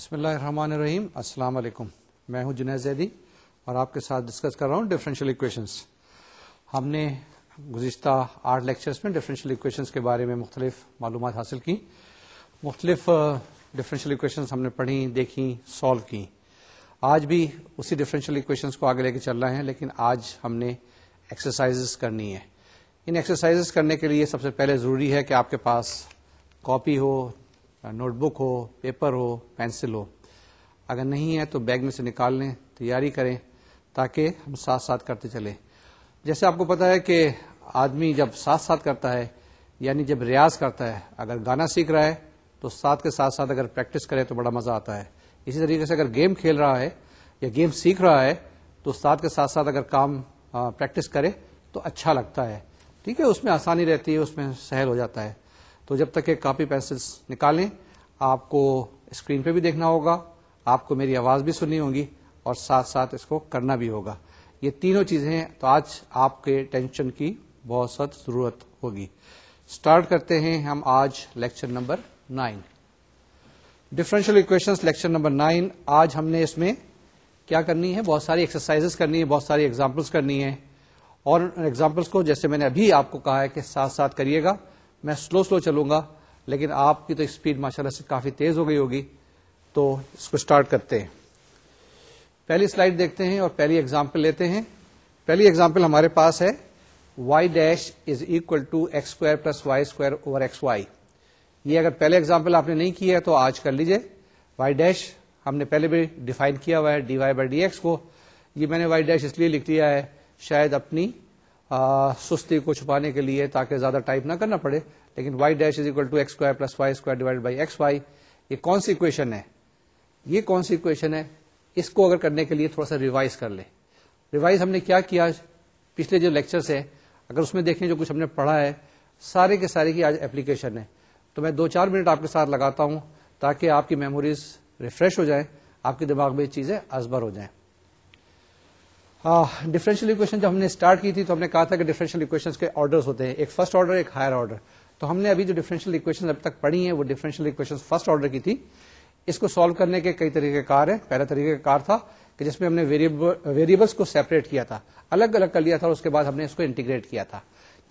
بسم اللہ الرحمن الرحیم۔ السلام علیکم۔ میں ہوں جنید زیدی اور آپ کے ساتھ ڈسکس کر رہا ہوں ڈفرینشیل اکویشنس ہم نے گزشتہ آٹھ لیکچرز میں ڈفرینشیل اکویشنس کے بارے میں مختلف معلومات حاصل کی۔ مختلف ڈفرینشیل اکویشنس ہم نے پڑھی، دیکھی سالو کی۔ آج بھی اسی ڈفرینشیل اکویشنس کو آگے لے کے چل رہے ہیں، لیکن آج ہم نے ایکسرسائز کرنی ہے ان ایکسرسائز کرنے کے لیے سب سے پہلے ضروری ہے کہ آپ کے پاس کاپی ہو نوٹ بک ہو، پیپر ہو، پینسل ہو۔ اگر نہیں ہے تو بیگ میں سے نکال لیں، تیاری کریں تاکہ ہم ساتھ ساتھ کرتے چلیں۔ جیسے آپ کو پتا ہے کہ آدمی جب ساتھ ساتھ کرتا ہے یعنی جب ریاض کرتا ہے، اگر گانا سیکھ رہا ہے تو ساتھ کے ساتھ ساتھ اگر پریکٹس کرے تو بڑا مزہ آتا ہے۔ اسی طریقے سے اگر گیم کھیل رہا ہے یا گیم سیکھ رہا ہے تو ساتھ کے ساتھ ساتھ اگر کام پریکٹس کرے تو اچھا لگتا ہے۔ ٹھیک ہے، اس میں آسانی رہتی ہے، اس میں سہل ہو جاتا ہے۔ تو جب تک کہ کاپی پینسلس نکالیں، آپ کو اسکرین پہ بھی دیکھنا ہوگا، آپ کو میری آواز بھی سننی ہوگی اور ساتھ ساتھ اس کو کرنا بھی ہوگا۔ یہ تینوں چیزیں تو آج آپ کے ٹینشن کی بہت سخت ضرورت ہوگی۔ اسٹارٹ کرتے ہیں ہم آج lecture number nine. Differential equation lecture number nine. آج ہم نے اس میں کیا کرنی ہے؟ بہت ساری ایکسرسائز کرنی ہے بہت ساری ایگزامپلس کرنی ہے اور ایگزامپلس کو جیسے میں نے ابھی آپ کو کہا ہے کہ ساتھ ساتھ کریے گا۔ میں سلو سلو چلوں گا، لیکن آپ کی تو اسپیڈ ماشاء اللہ سے کافی تیز ہو گئی ہوگی، تو اس کو اسٹارٹ کرتے ہیں۔ پہلی سلائڈ دیکھتے ہیں اور پہلی ایگزامپل لیتے ہیں۔ پہلی ایگزامپل ہمارے پاس ہے y dash is equal to x square plus y square over x y یہ اگر پہلے ایگزامپل آپ نے نہیں کیا ہے تو آج کر لیجیے۔ وائی ڈیش ہم نے پہلے بھی ڈیفائن کیا ہوا ہے d y by d x کو۔ یہ میں نے وائی ڈیش اس لیے لکھ لیا ہے، شاید اپنی سستی کو چھپانے کے لیے تاکہ زیادہ ٹائپ نہ کرنا پڑے، لیکن y dash is equal to x square plus y square divide by x y یہ کون سی اکویشن ہے؟ یہ کون سی اکویشن ہے؟ اس کو اگر کرنے کے لیے تھوڑا سا ریوائز کر لیں۔ ریوائز ہم نے کیا کیا پچھلے جو لیکچرس ہے اگر اس میں دیکھیں جو کچھ ہم نے پڑھا ہے، سارے کے سارے کی آج اپلیکیشن ہے۔ تو میں دو چار منٹ آپ کے ساتھ لگاتا ہوں تاکہ آپ کی میموریز ریفریش ہو جائیں، آپ کے دماغ میں چیزیں ازبر ہو جائیں۔ ڈفرینشیل اکویشن جب ہم نے اسٹارٹ کی تھی تو ہم نے کہا تھا کہ ڈفرینشیل اکویشن کے آرڈر ہوتے ہیں۔ ایک فرسٹ آرڈر ایک ہائر آرڈر تو ہم نے ابھی جو ڈفرینشیل اکویشن اب تک پڑھی ہیں، وہ ڈفرینشیل اکویشن فرسٹ آرڈر کی تھی۔ اس کو سالو کرنے کے کئی طریقے کار ہیں۔ پہلا طریقہ کار تھا کہ جس میں ہم نے ویریبلس کو سیپریٹ کیا تھا۔ الگ الگ کر لیا تھا اور اس کے بعد ہم نے اس کو انٹیگریٹ کیا تھا۔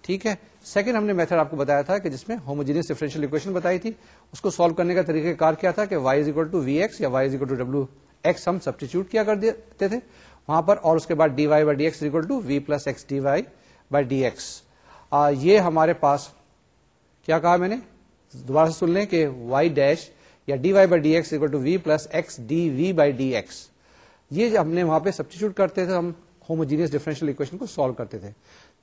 ٹھیک ہے؟ سیکنڈ ہم نے میتھڈ آپ کو بتایا تھا کہ جس میں ہوموجینس ڈیفرنشیل اکویشن بتائی تھی۔ اس کو سالو کرنے کا طریقہ کار کیا تھا کہ y is equal to v x یا Y is equal to W x ہم سبسٹیچیوٹ کیا کر دیتے تھے۔ وہاں پر اور اس کے بعد d y by d x equal to v plus x d y by d x. یہ ہمارے پاس کیا کہا میں نے؟ دوبارہ سے سن لیں کہ وائی ڈیش یا d y by d x equal to v plus x d v by d x یہ ہم نے وہاں پہ سبسٹیچیوٹ کرتے تھے، ہم ہوموجینس ڈیفرنشیل اکویشن کو سالو کرتے تھے۔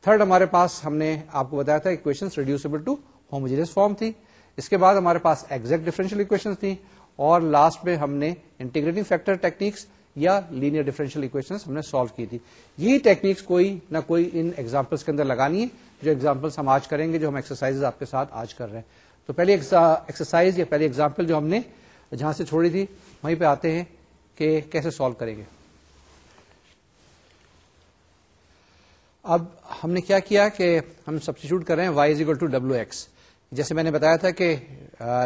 تھرڈ ہمارے پاس ہم نے آپ کو بتایا تھا equation reducible to homogeneous form تھی۔ اس کے بعد ہمارے پاس ایگزیکٹ ڈیفرنشیل اکویشن تھی اور لاسٹ میں ہم نے انٹیگریٹنگ فیکٹر ٹیکنیکس یا لینئر ڈیفرنشیل اکویشن ہم نے سالو کی تھی۔ یہی ٹیکنیکس کوئی نہ کوئی ان ایگزامپلس کے اندر لگانی ہے جو ایگزامپلس ہم آج کریں گے، جو ہم ایکسرسائز آپ کے ساتھ آج کر رہے ہیں۔ تو پہلی ایکسرسائز یا پہلی ایگزامپل جو ہم نے جہاں سے چھوڑی تھی، وہیں پہ آتے ہیں کہ کیسے سالو کریں گے۔ اب ہم نے کیا کیا کہ ہم سبسٹیچیوٹ کر رہے ہیں Y is equal to W x جیسے میں نے بتایا تھا کہ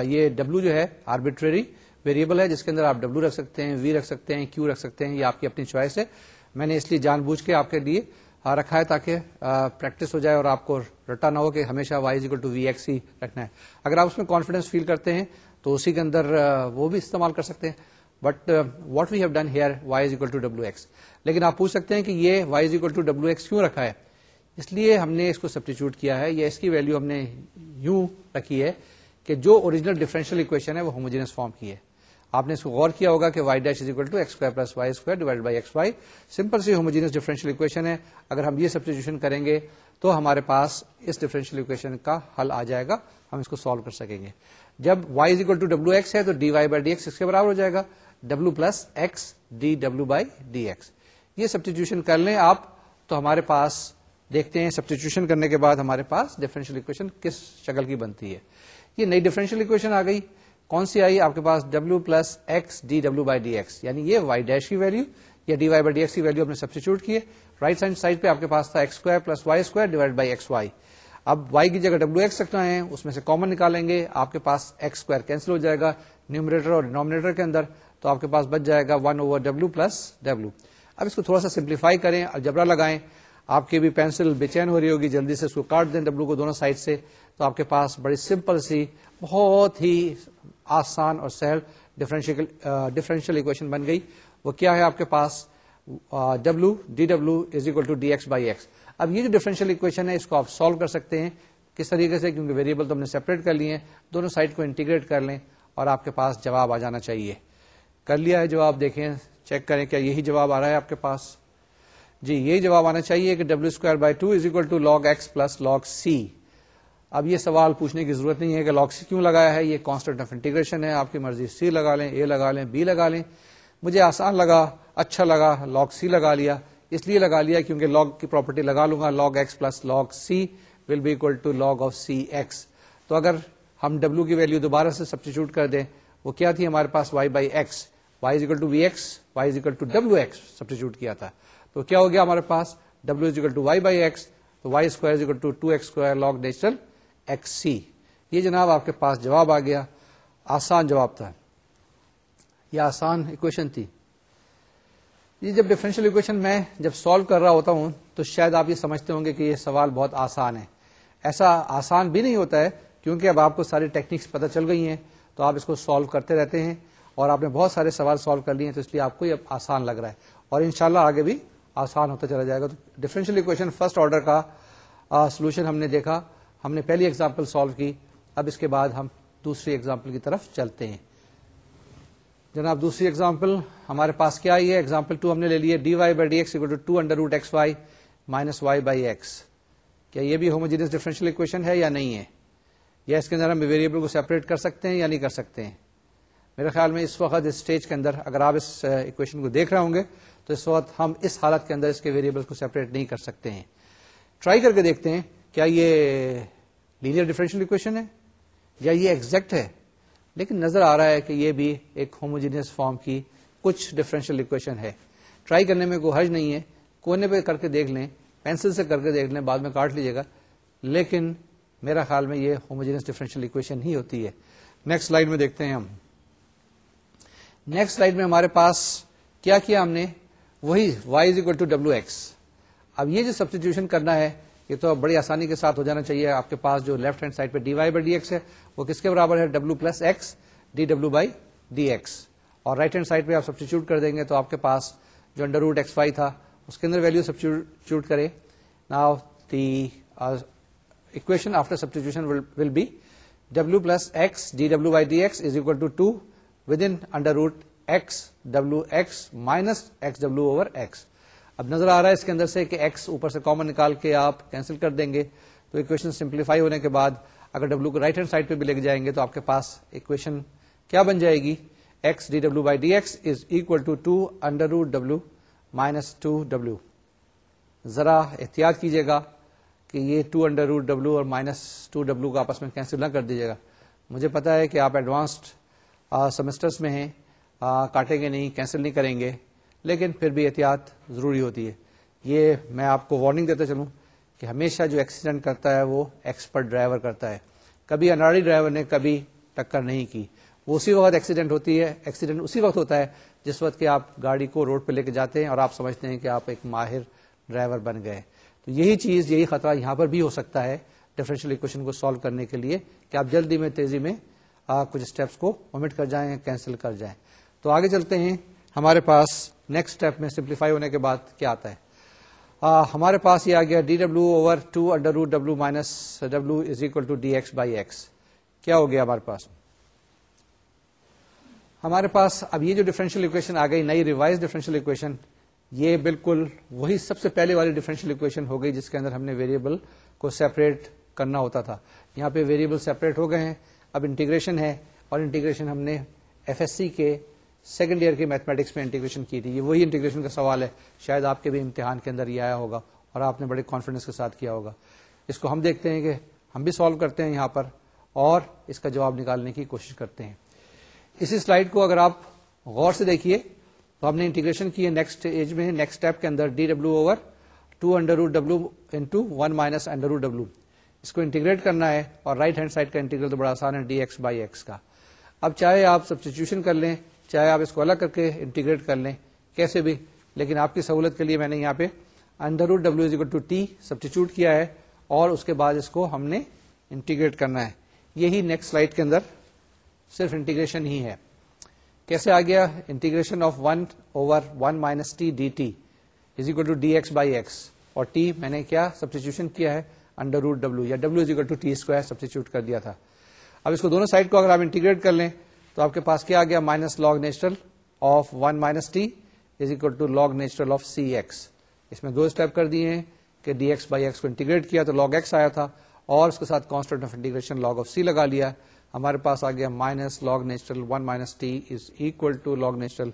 یہ ڈبلو جو ہے آربیٹری ویریبل ہے جس کے اندر آپ ڈبلو رکھ سکتے ہیں وی رکھ سکتے ہیں کیو رکھ سکتے ہیں، یہ آپ کی اپنی چوائس ہے۔ میں نے اس لیے جان بوجھ کے آپ کے لیے رکھا ہے تاکہ پریکٹس ہو جائے اور آپ کو رٹا نہ ہو کہ ہمیشہ y equal to v x ہی رکھنا ہے۔ اگر آپ اس میں کانفیڈینس فیل کرتے ہیں تو اسی کے اندر وہ بھی استعمال کر سکتے ہیں۔ But what we have done here y is equal to W x لیکن آپ پوچھ سکتے ہیں کہ یہ y is equal to W x کیوں رکھا ہے؟ اس لیے ہم نے اس کو سبسٹیچیوٹ کیا ہے یا اس کی ویلو ہم نے یوں رکھی ہے کہ جو اوریجنل ڈیفرنشیل اکویشن ہے وہ ہوموجینس فارم کی ہے۔ آپ نے اس کو غور کیا ہوگا کہ y dash is equal to x square plus y square divide by x y simple C homogeneous differential equation ہے۔ اگر ہم یہ سبسٹیوشن کریں گے تو ہمارے پاس اس ڈیفرنشیل اکویشن کا حل آ جائے گا۔ ہم اس کو سالو کر سکیں گے۔ جب Y is equal to W X ہے تو D Y by D X اس کے برابر ہو جائے گا۔ W plus X D W by D X یہ سبسٹیٹیوشن کر لیں آپ۔ تو ہمارے پاس دیکھتے ہیں سبسٹیٹیوشن کرنے کے بعد ہمارے پاس ڈیفرنشیل اکویشن کس شکل کی بنتی ہے۔ یہ نئی ڈیفرنشیل اکویشن آ گئی۔ کون سی آئی آپ کے پاس W plus X D W by D X یعنی یہ وائی ڈیش کی ویلو یا D Y by D X کی ویلو اپنے سبسٹیچیوٹ کی رائٹ ہینڈ سائڈ پہ آپ کے پاس تھا X square plus Y square divide by X Y اب وائی کی جگہ ڈبلو ایکس رکھنا ہے، اس میں سے کامن نکالیں گے، آپ کے پاس ایکس اسکوائر کینسل ہو جائے گا نیومریٹر اور ڈینومینیٹر کے اندر، تو آپ کے پاس بچ جائے گا one over W plus W اب اس کو تھوڑا سا سمپلیفائی کریں اور جبرا لگائیں۔ آپ کی بھی پینسل بے چین ہو رہی ہوگی، جلدی سے اس کو کاٹ دیں ڈبلو کو دونوں سائڈ سے۔ تو آپ کے پاس بڑی سمپل سی، بہت ہی آسان اور سہل ڈفرینشیل اکویشن uh, بن گئی۔ وہ کیا ہے آپ کے پاس؟ W D W is equal to D X by X اب یہ جو ڈفرینشیل اکویشن ہے، اس کو آپ سالو کر سکتے ہیں۔ کس طریقے سے؟ کیونکہ ویریبل تو ہم نے سیپریٹ کر لیے دونوں سائڈ کو انٹیگریٹ کر لیں اور آپ کے پاس جواب آ جانا چاہیے۔ کر لیا ہے جواب، دیکھیں چیک کریں کیا یہی جواب آ رہا ہے آپ کے پاس۔ جی یہی جواب آنا چاہیے کہ W square by two is equal to log x plus log c اب یہ سوال پوچھنے کی ضرورت نہیں ہے کہ لاگ سی کیوں لگایا ہے، یہ کانسٹنٹ آف انٹیگریشن ہے، آپ کی مرضی سی لگا لیں، اے لگا لیں، بی لگا لیں۔ مجھے آسان لگا اچھا لگا لاگ سی لگا لیا۔ اس لیے لگا لیا کیونکہ لاگ کی پراپرٹی لگا لوں گا log x plus log c will be equal to log of c x تو اگر ہم ڈبلو کی ویلو دوبارہ سے سبسٹیچیوٹ کر دیں، وہ کیا تھی ہمارے پاس؟ Y by x y is equal to v x y is equal to W x substitute کیا تھا۔ تو کیا ہو گیا ہمارے پاس؟ W is equal to y by x تو y square is equal to two x square log natural x c یہ جناب آپ کے پاس جواب آ گیا. آسان جواب تھا. یہ آسان اکویشن تھی. یہ جب ڈفرینشیل اکویشن میں جب سالو کر رہا ہوتا ہوں تو شاید آپ یہ سمجھتے ہوں گے کہ یہ سوال بہت آسان ہے. ایسا آسان بھی نہیں ہوتا ہے کیونکہ اب آپ کو ساری ٹیکنیکس پتہ چل گئی ہیں تو آپ اس کو سالو کرتے رہتے ہیں اور آپ نے بہت سارے سوال سالو کر لیے ہیں تو اس لیے آپ کو یہ آسان لگ رہا ہے. اور انشاءاللہ آگے بھی آسان ہوتا چلا جائے گا. تو ڈفرینشیل اکویشن فرسٹ آرڈر کا سولوشن ہم نے دیکھا. ہم نے پہلی ایگزامپل سالو کی، اب اس کے بعد ہم دوسری ایگزامپل کی طرف چلتے ہیں۔ جناب، دوسری ایگزامپل ہمارے پاس کیا آئی ہے؟ ایگزامپل ٹو ہم نے لے لی d y by d x two under root x y minus y by x کیا یہ بھی ہوموجینس ڈیفرنشیل اکویشن ہے یا نہیں ہے؟ یا اس کے اندر ہم ویریبل کو سیپریٹ کر سکتے ہیں یا نہیں کر سکتے ہیں؟ میرے خیال میں اس وقت اس اسٹیج کے اندر اگر آپ اس اکویشن کو دیکھ رہے ہوں گے، تو اس وقت ہم اس حالت کے اندر اس کے ویریبل کو سیپریٹ نہیں کر سکتے ہیں۔ ٹرائی کر کے دیکھتے ہیں۔ کیا یہ لینئر ڈیفرنشیل اکویشن ہے؟ یا یہ ایگزیکٹ ہے؟ لیکن نظر آ رہا ہے کہ یہ بھی ایک ہوموجینس فارم کی کچھ ڈفرینشیل اکویشن ہے۔ ٹرائی کرنے میں کوئی حرج نہیں ہے۔ کونے پہ کر کے دیکھ لیں پینسل سے کر کے دیکھ لیں، بعد میں کاٹ لیجیے گا۔ لیکن میرا خیال میں یہ ہوموجینس ڈفرینشیل اکویشن ہی ہوتی ہے۔ نیکسٹ سلائڈ میں دیکھتے ہیں ہم۔ نیکسٹ سلائڈ میں ہمارے پاس کیا کیا ہم نے؟ وہی Y is equal to W x اب یہ جو سبسٹیٹیوشن کرنا ہے یہ تو بڑی آسانی کے ساتھ ہو جانا چاہیے۔ آپ کے پاس جو لیفٹ ہینڈ سائڈ پہ D Y by D X ہے، وہ کس کے برابر ہے؟ W plus X D W by D X اور رائٹ ہینڈ سائڈ پہ آپ سبسٹیچیوٹ کر دیں گے تو آپ کے پاس جو انڈر روٹ ایکس وائی تھا، اس کے اندر ویلو سبسٹیچیوٹ کرے۔ Now the equation after substitution will be W plus X D W by D X is equal to two within under root X W X minus X W over X اب نظر آ رہا ہے اس کے اندر سے کہ x اوپر سے کامن نکال کے آپ کینسل کر دیں گے۔ تو اکویشن سمپلیفائی ہونے کے بعد اگر ڈبلو کو رائٹ ہینڈ سائڈ پہ بھی لے جائیں گے تو آپ کے پاس اکویشن کیا بن جائے گی؟ X D W by D X is equal to two under root W minus two W ذرا احتیاط کیجیے گا کہ یہ ٹو انڈر روٹ ڈبلو اور مائنس ٹو ڈبلو کو آپس میں کینسل نہ کر دیجیے گا۔ مجھے پتا ہے کہ آپ ایڈوانسڈ سیمسٹرس میں ہیں کاٹیں گے نہیں کینسل نہیں کریں گے۔ لیکن پھر بھی احتیاط ضروری ہوتی ہے۔ یہ میں آپ کو وارننگ دیتا چلوں کہ ہمیشہ جو ایکسیڈنٹ کرتا ہے وہ ایکسپرٹ ڈرائیور کرتا ہے۔ کبھی اناڑی ڈرائیور نے کبھی ٹکر نہیں کی۔ وہ اسی وقت ایکسیڈنٹ ہوتی ہے ایکسیڈنٹ اسی وقت ہوتا ہے جس وقت کہ آپ گاڑی کو روڈ پہ لے کے جاتے ہیں اور آپ سمجھتے ہیں کہ آپ ایک ماہر ڈرائیور بن گئے۔ تو یہی چیز، یہی خطرہ یہاں پر بھی ہو سکتا ہے ڈفرینشیل اکویشن کو سالو کرنے کے لیے کہ آپ جلدی میں تیزی میں کچھ اسٹیپس کو ومٹ کر جائیں کینسل کر جائیں۔ تو آگے چلتے ہیں۔ ہمارے پاس نیکسٹ اسٹیپ میں سمپلیفائی ہونے کے بعد کیا آتا ہے؟ آ, ہمارے پاس یہ آ گیا D W over two under root W minus W is equal to D X by X کیا ہو گیا ہمارے پاس؟ ہمارے پاس اب یہ جو ڈیفرنشیل اکویشن آ گئی نئی ریوائز ڈیفرنشیل اکویشن یہ بالکل وہی سب سے پہلے والی ڈیفرنشیل اکویشن ہو گئی جس کے اندر ہم نے ویریبل کو سیپریٹ کرنا ہوتا تھا۔ یہاں پہ ویریبل سیپریٹ ہو گئے ہیں اب انٹیگریشن ہے اور انٹیگریشن ہم نے ایف ایس سی کے سیکنڈ ایئر کی میتھمیٹکس میں انٹیگریشن کی تھی۔ یہ وہی انٹیگریشن کا سوال ہے۔ شاید آپ کے بھی امتحان کے اندر یہ آیا ہوگا اور آپ نے بڑے کانفیڈینس کے ساتھ کیا ہوگا۔ اس کو ہم دیکھتے ہیں کہ ہم بھی سالو کرتے ہیں یہاں پر اور اس کا جواب نکالنے کی کوشش کرتے ہیں۔ اسی سلائڈ کو اگر آپ غور سے دیکھیے تو ہم نے انٹیگریشن کی ہے نیکسٹ ایج میں نیکسٹ اسٹیپ کے اندر D W over two under root W into one minus under root W اس کو انٹیگریٹ کرنا ہے اور رائٹ ہینڈ سائڈ کا انٹیگریل تو بڑا آسان ہے ڈی ایکس بائی ایکس کا۔ اب چاہے آپ سبسٹیچیوشن کر لیں چاہے آپ اس کو الگ کر کے انٹیگریٹ کر لیں، کیسے بھی، لیکن آپ کی سہولت کے لیے میں نے یہاں پہ under root W is equal to t substitute کیا ہے اور اس کے بعد اس کو ہم نے انٹیگریٹ کرنا ہے۔ یہی نیکسٹ سلائڈ کے اندر صرف انٹیگریشن ہی ہے۔ کیسے آ گیا؟ Integration of one over one minus t d t is equal to d x by x اور ٹی میں نے کیا سبسٹیچیوشن کیا ہے انڈر روٹ ڈبلو یا W is equal to t square substitute کر دیا تھا۔ اب اس کو دونوں سائڈ کو اگر آپ انٹیگریٹ کر لیں تو آپ کے پاس کیا آ گیا؟ Minus log natural of one minus t is equal to log natural of c x اس میں دو اسٹیپ کر دیے ہیں کہ ڈی ایکس بائی ایکس کو انٹیگریٹ کیا تو لاگ ایکس آیا تھا اور اس کے ساتھ constant of integration log of c لگا لیا۔ ہمارے پاس آ گیا minus log natural one minus t is equal to log natural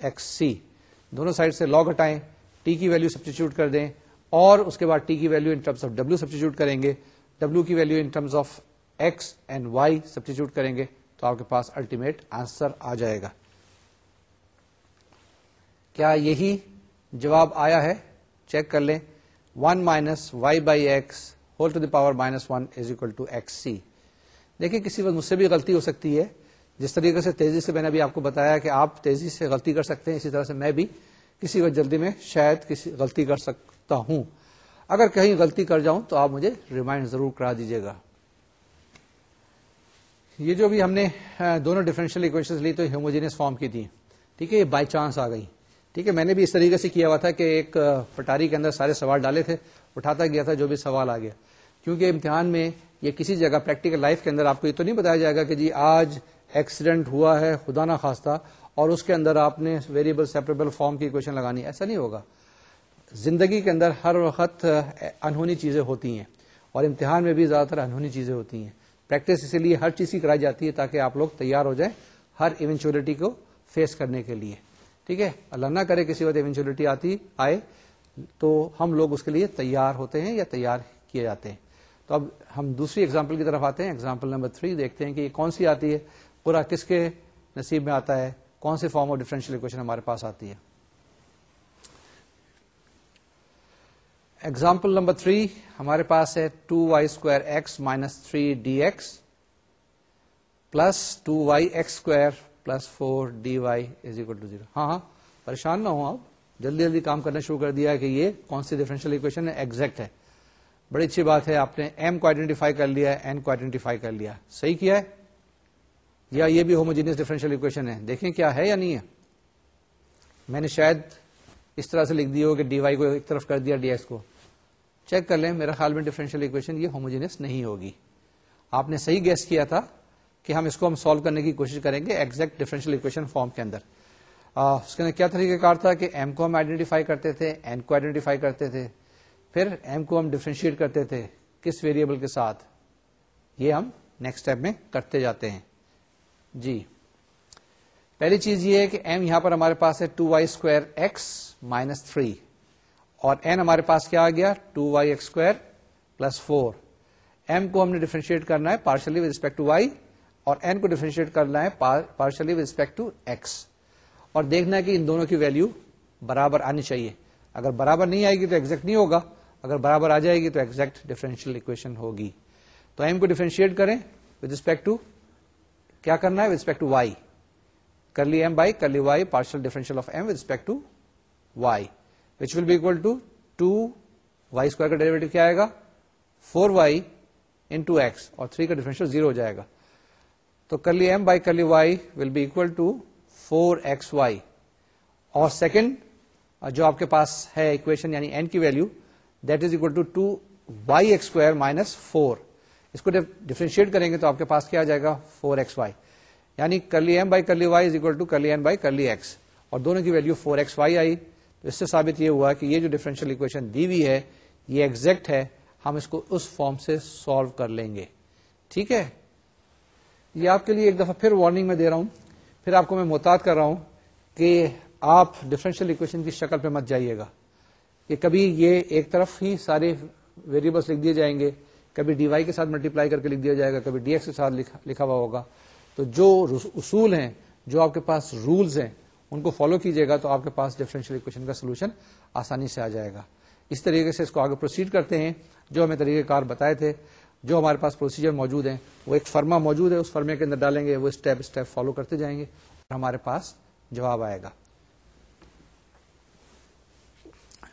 x c دونوں سائڈ سے لاگ ہٹائیں ٹی کی ویلو سبسٹیچیوٹ کر دیں اور اس کے بعد ٹی کی value in terms of W substitute کریں گے۔ ڈبلو کی value in terms of x and y substitute کریں گے۔ تو آپ کے پاس الٹیمیٹ آنسر آ جائے گا۔ کیا یہی جواب آیا ہے؟ چیک کر لیں۔ One minus y by x whole to the power minus one is equal to x c دیکھیں، کسی وقت مجھ سے بھی غلطی ہو سکتی ہے۔ جس طریقے سے تیزی سے میں نے ابھی آپ کو بتایا کہ آپ تیزی سے غلطی کر سکتے ہیں، اسی طرح سے میں بھی کسی وقت جلدی میں شاید کسی غلطی کر سکتا ہوں۔ اگر کہیں غلطی کر جاؤں تو آپ مجھے ریمائنڈ ضرور کرا دیجیے گا۔ یہ جو بھی ہم نے دونوں ڈفرینشیل اکویشن لی تو ہیوموجینس فارم کی تھی ٹھیک ہے، یہ بائی چانس آ گئی۔ ٹھیک ہے، میں نے بھی اس طریقے سے کیا ہوا تھا کہ ایک پٹاری کے اندر سارے سوال ڈالے تھے، اٹھاتا گیا تھا جو بھی سوال آ گیا۔ کیونکہ امتحان میں یہ کسی جگہ پریکٹیکل لائف کے اندر آپ کو یہ تو نہیں بتایا جائے گا کہ جی آج ایکسیڈنٹ ہوا ہے، خدا نہ خواستہ، اور اس کے اندر آپ نے ویریبل سیپریبل فارم کی کوشچن لگانی۔ ایسا نہیں ہوگا۔ زندگی کے اندر ہر وقت انہونی چیزیں ہوتی ہیں، اور امتحان میں بھی زیادہ تر انہونی چیزیں ہوتی ہیں۔ پریکٹس اسی لیے ہر چیز کی کرائی جاتی ہے تاکہ آپ لوگ تیار ہو جائیں ہر ایونچولیٹی کو فیس کرنے کے لیے۔ ٹھیک ہے؟ اللہ نہ کرے کسی وقت ایونچولیٹی آتی، آئے۔ تو ہم لوگ اس کے لیے تیار ہوتے ہیں یا تیار کیے جاتے ہیں۔ تو اب ہم دوسری ایگزامپل کی طرف آتے ہیں۔ ایگزامپل نمبر تھری دیکھتے ہیں کہ یہ کون سی آتی ہے؟ پورا کس کے نصیب میں آتا ہے؟ کون سی فارم آف ڈیفرنشیل اکویشن ہمارے پاس آتی ہے؟ ایگزامپل نمبر تھری ہمارے پاس ہے two y square x minus three d x plus two y x square plus four d y is equal to zero ہاں ہاں پریشان نہ ہو آپ۔ جلدی جلدی کام کرنا شروع کر دیا کہ یہ کون سی ڈیفرنشیل اکویشن ہے؟ ایگزیکٹ ہے۔ بڑی اچھی بات ہے، آپ نے ایم کو آئیڈینٹیفائی کر لیا این کو آئیڈینٹیفائی کر لیا۔ صحیح کیا ہے؟ یا یہ بھی ہوموجینس ڈیفرنشیل اکویشن ہے۔ دیکھیں کیا ہے یا نہیں ہے۔ میں نے شاید اس طرح سے لکھ دی ہو کہ ڈی وائی کو ایک طرف کر دیا ڈی ایکس کو۔ چیک کر لیں میرا خیال میں ڈیفرنشیل اکویشن یہ ہوموجینس نہیں ہوگی۔ آپ نے صحیح گیس کیا تھا کہ ہم اس کو ہم سالو کرنے کی کوشش کریں گے ایگزیکٹ ڈیفرنشیل اکویشن فارم کے اندر۔ اس کے اندر کیا طریقہ کار تھا کہ ایم کو ہم آئیڈینٹیفائی کرتے تھے این کو آئیڈینٹیفائی کرتے تھے، پھر ایم کو ہم ڈیفرینشیٹ کرتے تھے کس ویریبل کے ساتھ۔ یہ ہم نیکسٹ اسٹیپ میں کرتے جاتے ہیں۔ جی۔ پہلی چیز یہ ہے کہ ایم یہاں پر ہمارے پاس ہے two y square x minus three اور این ہمارے پاس کیا آ گیا؟ Two y x square plus four M کو ہم نے ڈیفرینشیٹ کرنا ہے partially with respect to y اور این کو ڈیفرینشیٹ کرنا ہے partially with respect to x اور دیکھنا ہے کہ ان دونوں کی ویلو برابر آنی چاہیے۔ اگر برابر نہیں آئے گی تو ایگزیکٹ نہیں ہوگا۔ اگر برابر آ جائے گی تو ایگزیکٹ ڈیفرنشیل اکویشن ہوگی۔ تو ایم کو ڈیفرینشیٹ کریں ود ریسپیکٹ ٹو کیا کرنا ہے؟ ود ریسپیکٹ ٹو وائی کر لی M by curly y partial differential of M with respect to y which will be equal to two y square کا ڈیریویٹو کیا آئے گا فور وائی انٹو ایکس اور تھری کا ڈیفرنشیل زیرو ہو جائے گا تو curly M by curly y will be equal to four x y اور سیکنڈ جو آپ کے پاس ہے اکویشن یعنی این کی value that is equal to two Y X square minus four اس کو ڈیفرینشیٹ کریں گے تو آپ کے پاس کیا آ جائے گا فور ایکس وائی یعنی curly M by curly y is equal to curly M by curly x اور دونوں کی ویلو فور ایکس وائی آئی تو اس سے ثابت یہ ہوا کہ یہ جو ڈیفرنشیل اکویشن دی ہوئی ہے، یہ ایگزیکٹ ہے، ہم اس کو اس فارم سے سالو کر لیں گے۔ ٹھیک ہے؟ یہ آپ کے لیے ایک دفعہ پھر وارننگ میں دے رہا ہوں۔ پھر آپ کو میں محتاط کر رہا ہوں کہ آپ ڈفرینشیل اکویشن کی شکل پہ مت جائیے گا۔ کہ کبھی یہ ایک طرف ہی سارے ویریبلس لکھ دیے جائیں گے، کبھی ڈی وائی کے ساتھ ملٹیپلائی کر کے لکھ دیا جائے گا، کبھی ڈی ایکس کے ساتھ لکھا ہوا ہوگا۔ تو جو اصول ہیں، جو آپ کے پاس رولز ہیں ان کو فالو کیجیے گا تو آپ کے پاس ڈفرینشیل اکویشن کا سولوشن آسانی سے آ جائے گا۔ اس طریقے سے اس کو آگے پروسیڈ کرتے ہیں۔ جو ہمیں طریقہ کار بتائے تھے، جو ہمارے پاس پروسیجر موجود ہیں، وہ ایک فرما موجود ہے، اس فرمے کے اندر ڈالیں گے، وہ اسٹیپ اسٹیپ فالو کرتے جائیں گے اور ہمارے پاس جواب آئے گا۔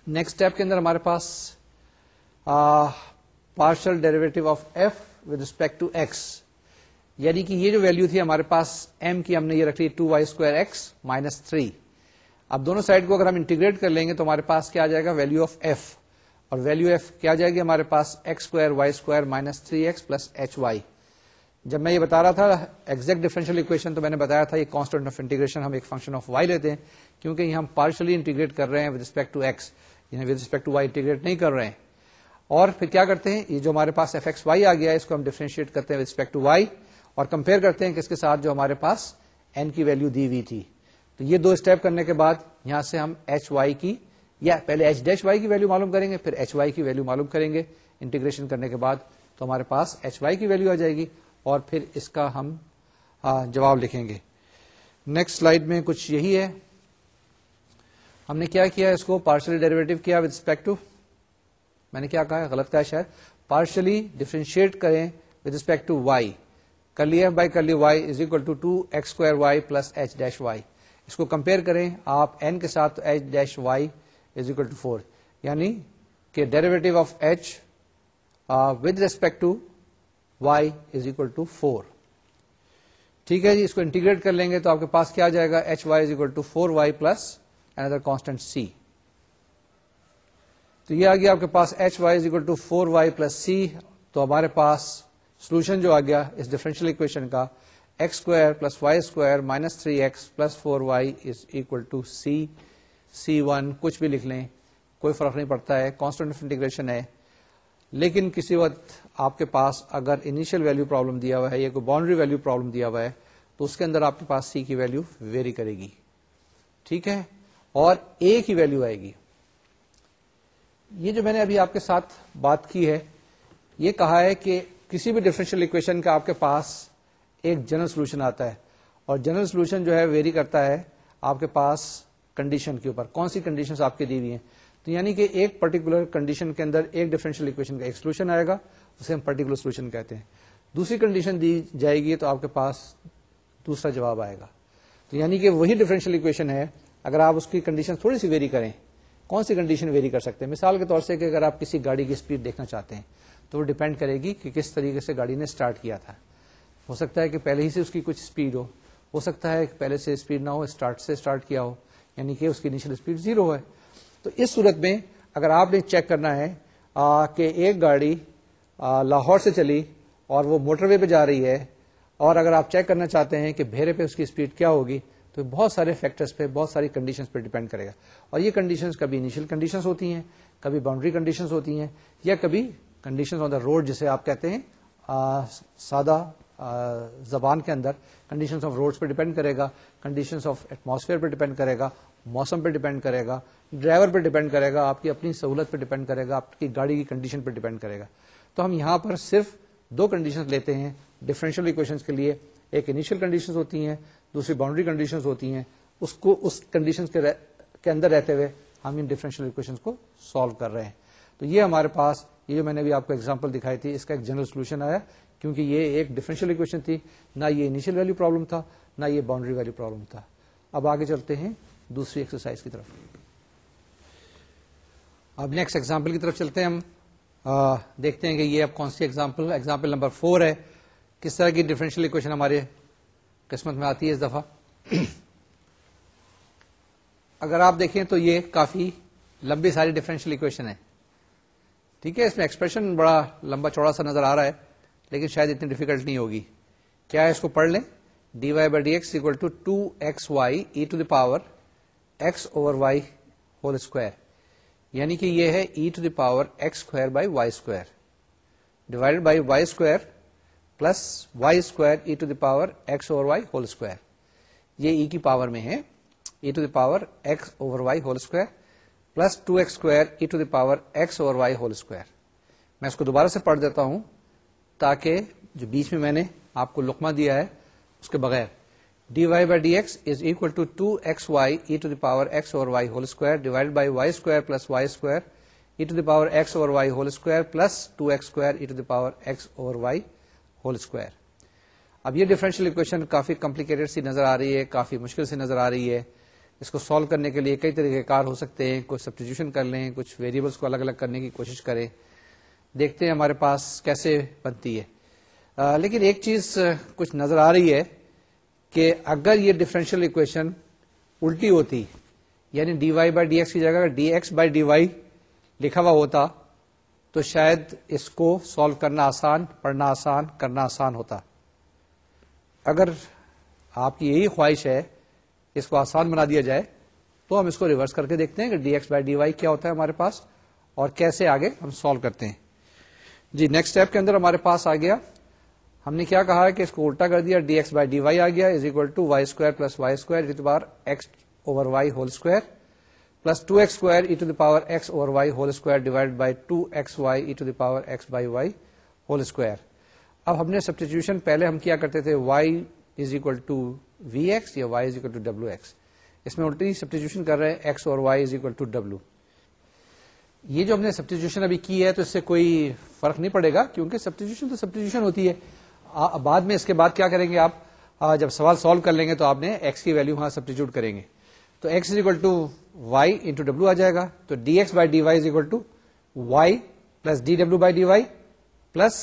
نیکسٹ اسٹیپ کے اندر ہمارے پاس partial derivative of f with respect to x یعنی کہ یہ جو ویلو تھی ہمارے پاس ایم کی، ہم نے یہ رکھ لی two y square x minus three اب دونوں سائڈ کو اگر ہم انٹیگریٹ کر لیں گے تو ہمارے پاس کیا آ جائے گا؟ ویلو آف ایف اور ویلو ایف کیا جائے گی؟ ہمارے پاس x square y square minus three x plus h y جب میں یہ بتا رہا تھا ایگزیکٹ ڈیفرنشیل اکویشن تو میں نے بتایا تھا یہ کانسٹنٹ آف انٹیگریشن ہم ایک فنکشن آف وائی لیتے ہیں، کیونکہ یہ ہم پارشلی انٹیگریٹ کر رہے ہیں with respect to x with respect to y integrate نہیں کر رہے ہیں۔ اور پھر کیا کرتے ہیں؟ یہ جو ہمارے پاس ایف ایکس وائی آ گیا اس کو ہم ڈیفرینشیٹ کرتے ہیں ود رسپیکٹ ٹو وائی اور کمپیئر کرتے ہیں کس کے ساتھ جو ہمارے پاس این کی ویلو دی ہوئی تھی۔ تو یہ دو اسٹیپ کرنے کے بعد یہاں سے ہم ایچ وائی کی یا پہلے ایچ ڈیش وائی کی ویلو معلوم کریں گے، پھر ایچ وائی کی ویلو معلوم کریں گے۔ انٹیگریشن کرنے کے بعد تو ہمارے پاس ایچ وائی کی ویلو آ جائے گی اور پھر اس کا ہم جواب لکھیں گے۔ نیکسٹ سلائڈ میں کچھ یہی ہے۔ ہم نے کیا کیا اس کو؟ پارشلی ڈیریویٹو کیا ود ریسپیکٹ ٹو میں نے کیا کہا غلط کہا شاید۔ پارشلی ڈیفرینشیٹ کریں with respect to y curly f by curly y is equal to two x square y plus h dash y اس کو کمپیئر کریں، آپ این کے ساتھ h dash y is equal to four یعنی کہ derivative of h with respect to y is equal to four ٹھیک ہے جی اس کو انٹیگریٹ کر لیں گے تو آپ کے پاس کیا جائے گا؟ H y is equal to four y plus another constant سی تو یہ آ گیا آپ کے پاس h y is equal to four y plus c تو ہمارے پاس سولوشن جو آ گیا اس ڈفرینشیل اکویشن کا x square plus y square minus three x plus four y is equal to c c one کچھ بھی لکھ لیں، کوئی فرق نہیں پڑتا ہے کانسٹنٹ آف انٹیگریشن ہے۔ لیکن کسی وقت آپ کے پاس اگر انیشیل ویلو پرابلم دیا ہوا ہے یا کوئی باؤنڈری ویلو پرابلم دیا ہوا ہے، تو اس کے اندر آپ کے پاس سی کی ویلو ویری کرے گی۔ ٹھیک ہے؟ اور اے کی ویلو آئے گی۔ یہ جو میں نے ابھی آپ کے ساتھ بات کی ہے، یہ کہا ہے کہ کسی بھی ڈفرینشیل اکویشن کا آپ کے پاس ایک جنرل سولوشن آتا ہے اور جنرل سولوشن جو ہے ویری کرتا ہے آپ کے پاس کنڈیشن کے اوپر۔ کون سی کنڈیشن آپ کے دی ہوئی ہیں؟ تو یعنی کہ ایک پرٹیکولر کنڈیشن کے اندر ایک ڈیفرنشیل اکویشن کا ایک سولوشن آئے گا، اسے ہم پرٹیکولر سولوشن کہتے ہیں۔ دوسری کنڈیشن دی جائے گی تو آپ کے پاس دوسرا جواب آئے گا۔ تو یعنی کہ وہی ڈیفرنشیل اکویشن ہے۔ اگر آپ اس کی کنڈیشن تھوڑی سی ویری کریں، کون سی کنڈیشن ویری کر سکتے ہیں؟ مثال کے طور سے کہ اگر آپ کسی گاڑی کی اسپیڈ دیکھنا چاہتے ہیں تو وہ ڈیپینڈ کرے گی کہ کس طریقے سے گاڑی نے اسٹارٹ کیا تھا۔ ہو سکتا ہے کہ پہلے ہی سے اس کی کچھ اسپیڈ ہو۔ ہو سکتا ہے کہ پہلے سے اسپیڈ نہ ہو اسٹارٹ سے اسٹارٹ کیا ہو یعنی کہ اس کی انیشل اسپیڈ زیرو ہے۔ تو اس صورت میں اگر آپ نے چیک کرنا ہے آ, کہ ایک گاڑی آ, لاہور سے چلی اور وہ موٹر وے پہ جا رہی ہے اور اگر آپ چیک کرنا چاہتے ہیں کہ بھیرے پہ اس کی اسپیڈ کیا ہوگی تو بہت سارے فیکٹرز پہ بہت ساری کنڈیشن پہ ڈیپینڈ کرے گا۔ اور یہ کنڈیشن کبھی انیشیل کنڈیشن ہوتی ہیں کبھی باؤنڈری کنڈیشن ہوتی ہیں یا کبھی کنڈیشن آن دا روڈ جسے آپ کہتے ہیں آ, سادہ زبان کے اندر کنڈیشن آف روڈس پہ ڈیپینڈ کرے گا کنڈیشن آف ایٹماسفیئر پہ ڈیپینڈ کرے گا موسم پہ ڈیپینڈ کرے گا ڈرائیور پہ ڈیپینڈ کرے گا آپ کی اپنی سہولت پہ ڈیپینڈ کرے گا آپ کی گاڑی کی کنڈیشن پہ ڈیپینڈ کرے گا۔ تو ہم یہاں پر صرف دو کنڈیشن لیتے ہیں ڈفرینشیل اکویشن کے لیے ایک انیشیل کنڈیشن ہوتی ہیں دوسری باؤنڈری کنڈیشن ہوتی ہیں۔ اس کو اس کنڈیشن کے اندر رہتے ہوئے ہم ان ڈفرینشیل اکویشن کو سالو کر رہے ہیں۔ تو یہ ہمارے پاس یہ جو میں نے بھی آپ کو ایگزامپل دکھائی تھی، اس کا ایک جنرل سولوشن آیا، کیونکہ یہ ایک ڈفرینشیل اکویشن تھی۔ نہ یہ انیشیل ویلو پرابلم تھا، نہ یہ باؤنڈری ویلو پرابلم تھا۔ اب آگے چلتے ہیں دوسری ایکسرسائز کی طرف۔ اب نیکسٹ ایگزامپل کی طرف چلتے ہیں ہم۔ دیکھتے ہیں کہ یہ اب کون سی ایگزامپل ایگزامپل نمبر فور ہے۔ کس طرح کی ڈفرینشیل اکویشن ہمارے قسمت میں آتی ہے اس دفعہ؟ اگر آپ دیکھیں تو یہ کافی لمبی ساری ڈفرینشیل اکویشن ہے۔ ٹھیک ہے، اس میں ایکسپریشن بڑا لمبا چوڑا سا نظر آ رہا ہے، لیکن شاید اتنی ڈیفیکلٹ نہیں ہوگی۔ کیا ہے اس کو پڑھ لیں؟ D y by d x equal to two x y e to the power x over y whole square یعنی کہ یہ ہے e to the power x square by y square divide by y square plus y square e to the power x over y whole square یہ e کی پاور میں ہے e to the power x over y whole square plus two x square e to the power x over y whole square میں اس کو دوبارہ سے پڑھ دیتا ہوں تاکہ جو بیچ میں میں نے آپ کو لقمہ دیا ہے، اس کے بغیر d y by d x is equal to two x y e to the power x over y whole square divide by y square plus y square e to the power x over y whole square plus two x square e to the power x over y whole square اب یہ differential equation کافی complicated سی نظر آ رہی ہے، کافی مشکل سی نظر آ رہی ہے۔ اس کو سالو کرنے کے لیے کئی طریقے کار ہو سکتے ہیں۔ کچھ سبسٹیوشن کر لیں، کچھ ویریبلس کو الگ الگ کرنے کی کوشش کریں۔ دیکھتے ہیں ہمارے پاس کیسے بنتی ہے۔ لیکن ایک چیز کچھ نظر آ رہی ہے کہ اگر یہ ڈفرینشیل اکویشن الٹی ہوتی یعنی d y by d x کی جگہ d x by d y لکھا ہوا ہوتا، تو شاید اس کو سالو کرنا آسان، پڑھنا آسان، کرنا آسان ہوتا۔ اگر آپ کی یہی خواہش ہے اس کو آسان بنا دیا جائے، تو ہم اس کو ریورس کر کے دیکھتے ہیں کہ d x by d y کیا ہوتا ہے ہمارے پاس اور کیسے آگے ہم سالو کرتے ہیں۔ جی نیکسٹ اسٹیپ کے اندر ہمارے پاس آ گیا۔ ہم نے کیا کہا ہے کہ اس کو الٹا کر دیا d x by d y آ گیا is equal to y square plus y square bar x over y whole square plus two x square e to the power x over y whole square divide by two x y e to the power x by y whole square اب ہم نے substitution پہلے ہم کیا کرتے تھے y is equal to v x یا Y is equal to W x اس میں الٹی سبسٹیچیوشن کر رہے ہیں ایکس اور Y is equal to W یہ جو ہم نے سبسٹیچیوشن ابھی کی ہے تو اس سے کوئی فرق نہیں پڑے گا کیونکہ سبسٹیچیوشن تو سبسٹیچیوشن ہوتی ہے۔ بعد میں اس کے بعد کیا کریں گے آپ؟ جب سوال سالو کر لیں گے تو آپ نے ایکس کی ویلو وہاں سبسٹیچیوٹ کریں گے۔ تو X is equal to Y into W آ جائے گا۔ تو D X by D Y is equal to Y plus D W by D Y plus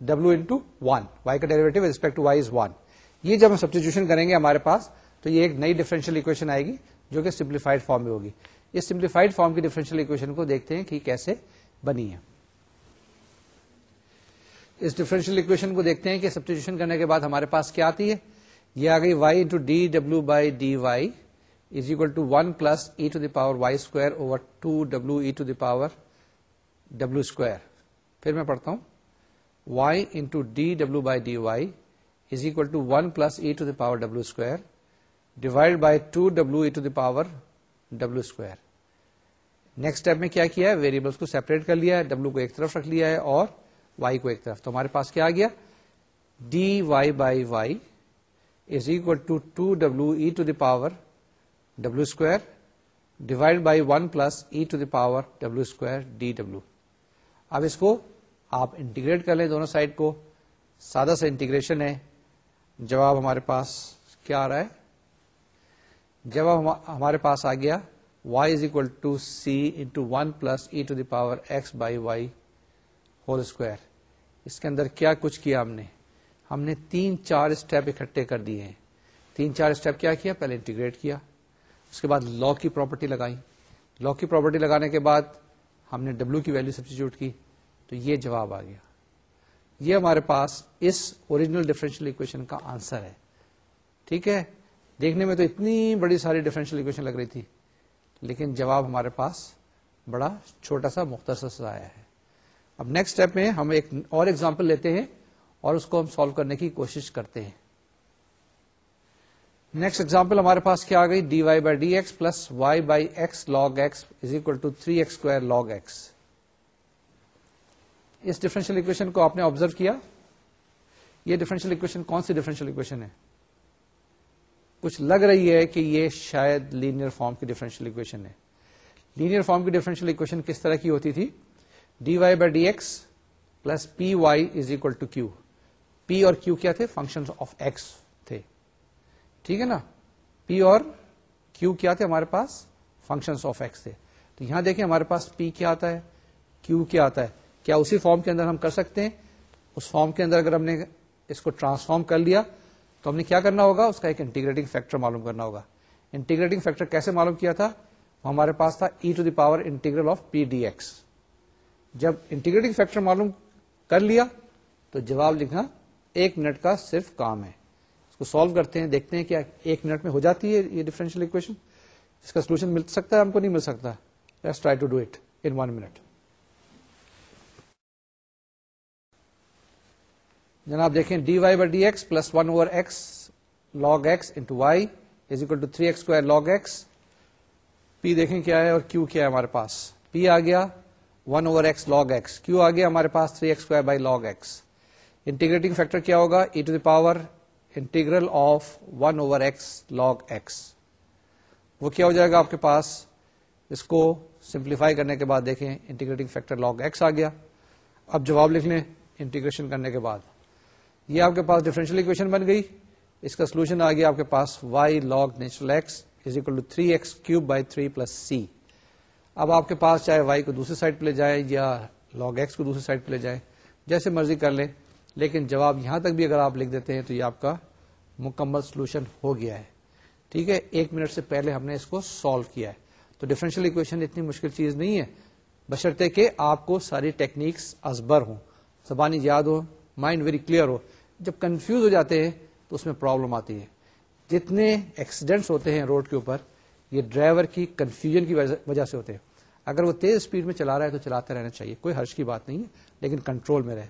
W into one Y کا derivative respect to Y is one یہ جب ہم substitution کریں گے ہمارے پاس، تو یہ ایک نئی ڈفرینشیل اکویشن آئے گی، جو کہ سمپلیفائڈ فارم میں ہوگی۔ اس سمپلیفائڈ فارم کی ڈفرینشیل اکویشن کو دیکھتے ہیں کہ کیسے بنی ہے۔ اس ڈفرینشیل اکویشن کو دیکھتے ہیں کہ سبسٹیوشن کرنے کے بعد ہمارے پاس کیا آتی ہے۔ یہ آ گئی Y into D W by D Y is equal to one plus e to the power Y square over two W e to the power W square پھر میں پڑھتا ہوں۔ Y into D W by D Y is equal to one plus e to the power W square divide by to W e to the power W square next step میں کیا کیا ہے؟ Variables کو separate کر لیا ہے W کو ایک طرف رکھ لیا ہے اور وائی کو ایک طرف۔ تو ہمارے پاس کیا آ گیا؟ D Y by Y is equal to two W e to the power W square divide by one plus e to the power W square D W اب اس کو آپ انٹیگریٹ کر لیں دونوں سائڈ کو۔ سادہ سا انٹیگریشن ہے۔ جواب ہمارے پاس کیا آ رہا ہے؟ جواب ہمارے پاس آ گیا y is equal to c into one plus e to the power x by y whole square اس کے اندر کیا کچھ کیا ہم نے؟ ہم نے تین چار اسٹیپ اکٹھے کر دیے ہیں۔ تین چار اسٹیپ کیا کیا؟ پہلے انٹیگریٹ کیا، اس کے بعد لا کی پراپرٹی لگائی۔ لا کی پراپرٹی لگانے کے بعد ہم نے ڈبلو کی ویلو سبسٹیچیوٹ کی، تو یہ جواب آ گیا۔ یہ ہمارے پاس اس اوریجنل ڈفرینشیل اکویشن کا آنسر ہے۔ ٹھیک ہے؟ دیکھنے میں تو اتنی بڑی ساری ڈفرینشیل اکویشن لگ رہی تھی، لیکن جواب ہمارے پاس بڑا چھوٹا سا مختصر سا آیا ہے۔ اب نیکسٹ اسٹیپ میں ہم ایک اور ایگزامپل لیتے ہیں اور اس کو ہم سالو کرنے کی کوشش کرتے ہیں۔ نیکسٹ ایگزامپل ہمارے پاس کیا آ گئی؟ D y by d x plus y by x log x is equal to three x square log x us differential equation کو آپ نے آبزرو کیا؟ یہ ڈفرینشیل اکویشن کون سی ڈفرینشیل اکویشن ہے؟ کچھ لگ رہی ہے کہ یہ شاید لینئر فارم کی ڈفرینشیل اکویشن ہے۔ لینئر فارم کی ڈفرینشیل اکویشن کس طرح کی ہوتی تھی؟ D y by d x plus p y is equal to q p اور کیو کیا تھے؟ فنکشن آف ایکس تھے۔ ٹھیک ہے نا؟ پی اور کیو کیا تھے ہمارے پاس؟ فنکشن آف ایکس تھے۔ تو یہاں دیکھیں ہمارے پاس پی کیا آتا ہے؟ کیو کیا آتا ہے؟ کیا اسی فارم کے اندر ہم کر سکتے ہیں؟ اس فارم کے اندر اگر ہم نے اس کو ٹرانسفارم کر لیا، تو ہم نے کیا کرنا ہوگا؟ اس کا ایک انٹیگریٹنگ فیکٹر معلوم کرنا ہوگا۔ انٹیگریٹنگ فیکٹر کیسے معلوم کیا تھا؟ وہ ہمارے پاس تھا e to the power integral of p d x جب انٹیگریٹنگ فیکٹر معلوم کر لیا، تو جواب لکھنا ایک منٹ کا صرف کام ہے۔ اس کو سالو کرتے ہیں، دیکھتے ہیں کیا ایک منٹ میں ہو جاتی ہے یہ ڈیفرنشیل اکویشن اس کا سولوشن مل سکتا ہے؟ ہم کو نہیں مل سکتا۔ Let's try to do it in one minute جناب دیکھیں d y by d x plus one over x log x into y is equal to three x square log x. P دیکھیں کیا ہے اور کیو کیا ہے ہمارے پاس. پی آ گیا one over x log x. کیوں آ گیا ہمارے پاس three x square by log x. Integrating factor کیا ہوگا؟ E to the power integral of one over x log x. وہ کیا ہو جائے گا آپ کے پاس؟ اس کو سمپلیفائی کرنے کے بعد دیکھیں انٹیگریٹنگ فیکٹر لاگ ایکس آ گیا. اب جواب لکھ لیں انٹیگریشن کرنے کے بعد. یہ آپ کے پاس ڈفرینشیل اکویشن بن گئی۔ اس کا سولوشن آ گیا آپ کے پاس y log natural x is equal to three x cube by three plus c اب آپ کے پاس چاہے وائی کو دوسری سائڈ پہ لے جائے یا لاگ ایکس کو دوسری سائڈ پہ لے جائے جیسے مرضی کر لیں۔ لیکن جواب یہاں تک بھی اگر آپ لکھ دیتے ہیں تو یہ آپ کا مکمل سولوشن ہو گیا ہے۔ ٹھیک ہے، ایک منٹ سے پہلے ہم نے اس کو سالو کیا ہے۔ تو ڈفرینشیل اکویشن اتنی مشکل چیز نہیں ہے۔ بشرطے کہ آپ کو ساری ٹیکنیکس ازبر ہوں۔ زبانی یاد ہو مائنڈ ویری کلیئر ہو۔ جب کنفیوز ہو جاتے ہیں تو اس میں پرابلم آتی ہے۔ جتنے ایکسیڈنٹس ہوتے ہیں روڈ کے اوپر، یہ ڈرائیور کی کنفیوژن کی وجہ سے ہوتے ہیں۔ اگر وہ تیز اسپیڈ میں چلا رہا ہے تو چلاتے رہنا چاہیے۔ کوئی حرش کی بات نہیں ہے، لیکن کنٹرول میں رہے۔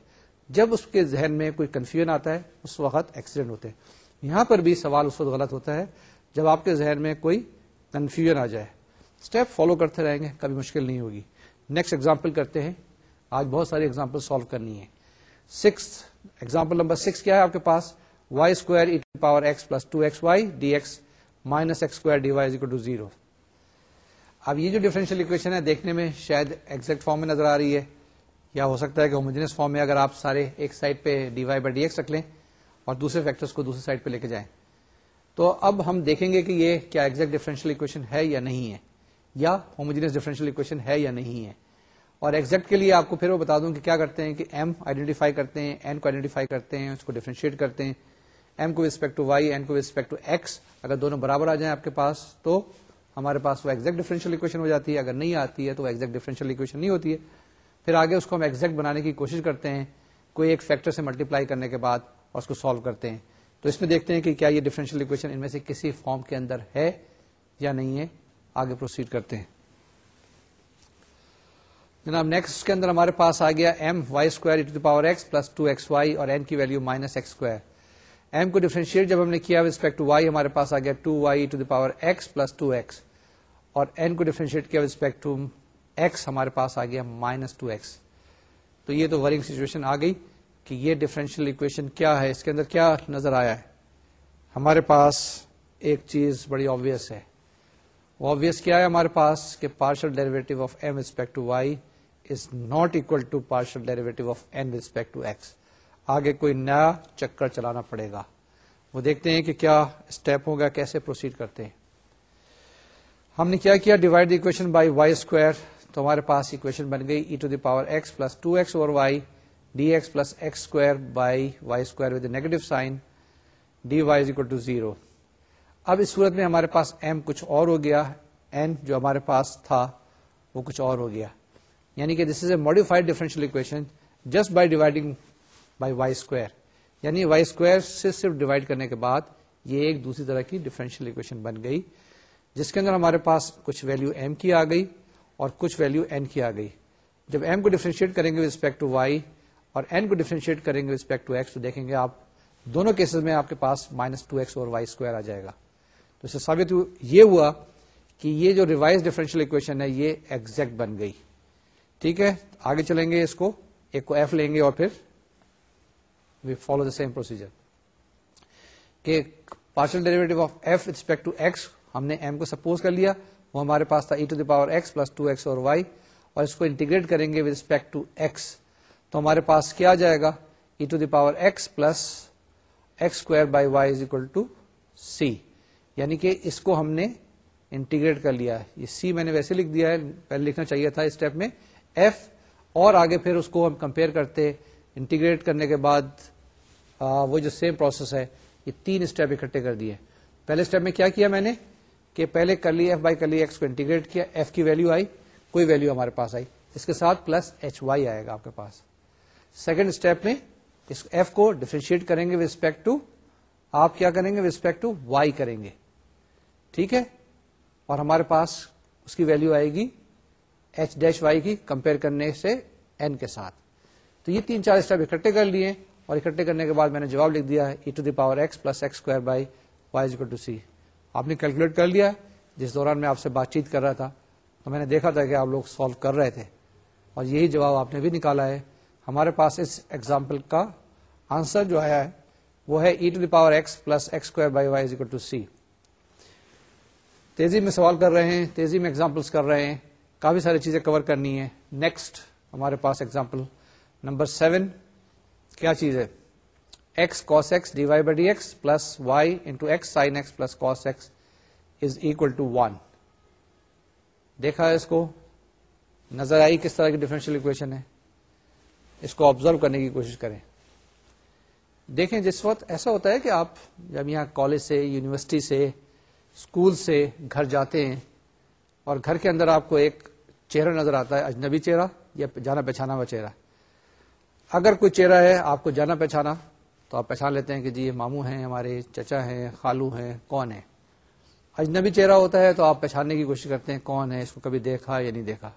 جب اس کے ذہن میں کوئی کنفیوژن آتا ہے، اس وقت ایکسیڈنٹ ہوتے ہیں۔ یہاں پر بھی سوال اس وقت غلط ہوتا ہے، جب آپ کے ذہن میں کوئی کنفیوژن آ جائے۔ اسٹیپ فالو کرتے رہیں گے، کبھی مشکل نہیں ہوگی۔ نیکسٹ ایگزامپل کرتے ہیں۔ آج بہت ساری ایگزامپل سالو کرنی ہے سکس ایگزامپل نمبر سکس کیا ہے آپ کے پاس؟ Y square power x plus two x y d x minus x square d y to zero اب یہ جو ڈیفرنشیل اکویشن ہے دیکھنے میں شاید ایگزیکٹ فارم میں نظر آ رہی ہے، یا ہو سکتا ہے کہ ہوموجینس فارم میں اگر آپ سارے ایک سائڈ پہ d y by d x رکھ لیں اور دوسرے فیکٹرس کو دوسری سائڈ پہ لے کے جائیں۔ تو اب ہم دیکھیں گے کہ یہ کیا ایگزیکٹ ڈیفرنشیل اکویشن ہے یا نہیں ہے، یا ہوموجینس ڈیفرنشیل اکویشن ہے یا نہیں ہے۔ اور ایگزیکٹ کے لیے آپ کو پھر وہ بتا دوں کہ کیا کرتے ہیں کہ ایم آئیڈینٹیفائی کرتے ہیں این کو آئیڈینٹیفائی کرتے ہیں، اس کو ڈیفرینشیٹ کرتے ہیں. ایم کو ریسپیکٹ ٹو وائی این کو ریسپیکٹ ٹو ایکس اگر دونوں برابر آ جائیں آپ کے پاس تو ہمارے پاس وہ ایگزیکٹ ڈیفرنشیل اکویشن ہو جاتی ہے. اگر نہیں آتی ہے تو وہ ایگزیکٹ ڈیفرنشیل اکویشن نہیں ہوتی ہے. پھر آگے اس کو ہم ایگزیکٹ بنانے کی کوشش کرتے ہیں. کوئی ایک فیکٹر سے ملٹیپلائی کرنے کے بعد اور اس کو سالو کرتے ہیں. تو اس میں دیکھتے ہیں کہ کیا یہ ڈیفرنشیل اکویشن ان میں سے کسی فارم کے اندر ہے یا نہیں ہے. آگے پروسیڈ کرتے ہیں. جناب نیکسٹ کے اندر ہمارے پاس آ گیا m y square to power x plus two x y اور این کی value minus x square m کو ڈیفرنشیٹ جب ہم نے کیا ریسپیکٹ ٹو وائی ہمارے پاس آ گیا two y to power x plus two x اور این کو ڈیفرنشیٹ کیا ریسپیکٹ ٹو ایکس ہمارے پاس آ گیا مائنس ٹو ایکس تو یہ تو ورنگ سچویشن آ گئی کہ یہ ڈفرینشیل اکویشن کیا ہے؟ اس کے اندر کیا نظر آیا ہے؟ ہمارے پاس ایک چیز بڑی آبیس ہے. آبیس کیا ہے ہمارے پاس کہ partial derivative of m respect to y is not equal to partial derivative of n respect to x آگے کوئی نیا چکر چلانا پڑے گا۔ وہ دیکھتے ہیں کہ کیا اسٹیپ ہوگا، کیسے پروسیڈ کرتے ہیں۔ ہم نے کیا کیا؟ Divide equation by y square تو ہمارے پاس اکویشن بن گئی e to the power x plus two x اور y d x plus x square by y square with negative sign d y is equal to zero اب اس صورت میں ہمارے پاس ایم کچھ اور ہو گیا۔ این جو ہمارے پاس تھا وہ کچھ اور ہو گیا۔ یعنی کہ this is a modified differential equation just by dividing by y square یعنی وائی اسکوائر سے صرف ڈیوائڈ کرنے کے بعد یہ ایک دوسری طرح کی ڈیفرنشیل اکویشن بن گئی، جس کے اندر ہمارے پاس کچھ ویلو ایم کی آ گئی اور کچھ ویلو این کی آ گئی۔ جب ایم کو ڈیفرینشیٹ کریں گے ریسپیکٹ ٹو وائی اور این کو ڈیفرینشیٹ کریں گے ریسپیکٹ ٹو ایکس تو دیکھیں گے آپ دونوں کیسز میں آپ کے پاس مائنس ٹو ایکس اور وائی اسکوائر آ جائے گا۔ تو اس سے ثابت یہ ہوا کہ یہ جو ریوائز ڈیفرنشیل اکویشن ہے، یہ ایگزیکٹ بن گئی۔ ٹھیک ہے؟ آگے چلیں گے اس کو، ایک کو ایف لیں گے اور پھر we follow the same procedure کہ partial derivative of f respect to x ہم نے ایم کو سپوز کر لیا، وہ ہمارے پاس تھا e to the power x plus two x اور وائی اور اس کو انٹیگریٹ کریں گے ود ریسپیکٹ ٹو ایکس تو ہمارے پاس کیا جائے گا؟ E to the power x plus x square by y is equal to c یعنی کہ اس کو ہم نے انٹیگریٹ کر لیا یہ سی میں نے ویسے لکھ دیا ہے، پہلے لکھنا چاہیے تھا اسٹیپ میں۔ ایف اور آگے پھر اس کو ہم کمپیئر کرتے انٹیگریٹ کرنے کے بعد آ, وہ جو سیم پروسیس ہے یہ تین اسٹیپ اکٹھے کر دیے۔ پہلے اسٹیپ میں کیا کیا میں نے؟ کہ پہلے کر لی ایف بائی کر لی ایکس کو انٹیگریٹ کیا ایف کی ویلو آئی کوئی ویلو ہمارے پاس آئی۔ اس کے ساتھ پلس ایچ وائی آئے گا آپ کے پاس۔ سیکنڈ اسٹیپ میں اس ایف کو ڈیفرینشیٹ کریں گے ریسپیکٹ ٹو آپ کیا کریں گے ریسپیکٹ ٹو وائی کریں گے۔ ٹھیک ہے؟ اور ہمارے پاس اس کی ویلو آئے گی ایچ ڈیش وائی کی کمپیئر کرنے سے این کے ساتھ۔ تو یہ تین چار اسٹیپ اکٹھے کر لیے اور اکٹھے کرنے کے بعد میں نے جواب لکھ دیا ہے e to the power x plus x square by y to c آپ نے کیلکولیٹ کر لیا جس دوران میں آپ سے بات چیت کر رہا تھا، تو میں نے دیکھا تھا کہ آپ لوگ سالو کر رہے تھے۔ اور یہی جواب آپ نے بھی نکالا ہے۔ ہمارے پاس اس ایگزامپل کا آنسر جو آیا ہے، وہ ہے e to the power x plus x square by y to c تیزی میں سوال کر رہے ہیں، تیزی میں ایگزامپلس کر رہے ہیں۔ کافی ساری چیزیں کور کرنی ہے نیکسٹ ہمارے پاس ایگزامپل نمبر سیون کیا چیز ہے؟ X cos x d y by d x plus y into x sin x plus cos x is equal to one دیکھا اس کو؟ نظر آئی کس طرح کی ڈفرینشیل اکویشن ہے؟ اس کو آبزرو کرنے کی کوشش کریں. دیکھیں جس وقت ایسا ہوتا ہے کہ آپ جب یہاں کالج سے یونیورسٹی سے اسکول سے گھر جاتے ہیں اور گھر کے اندر آپ کو ایک چہرہ نظر آتا ہے، اجنبی چہرہ یا جانا پہچانا ہوا چہرہ۔ اگر کوئی چہرہ ہے، آپ کو جانا پہچانا، تو آپ پہچان لیتے ہیں کہ جی یہ ماموں ہیں، ہمارے چچا ہیں، خالو ہیں، کون ہے اجنبی چہرہ ہوتا ہے تو آپ پہچاننے کی کوشش کرتے ہیں، کون ہے، اس کو کبھی دیکھا یا نہیں دیکھا۔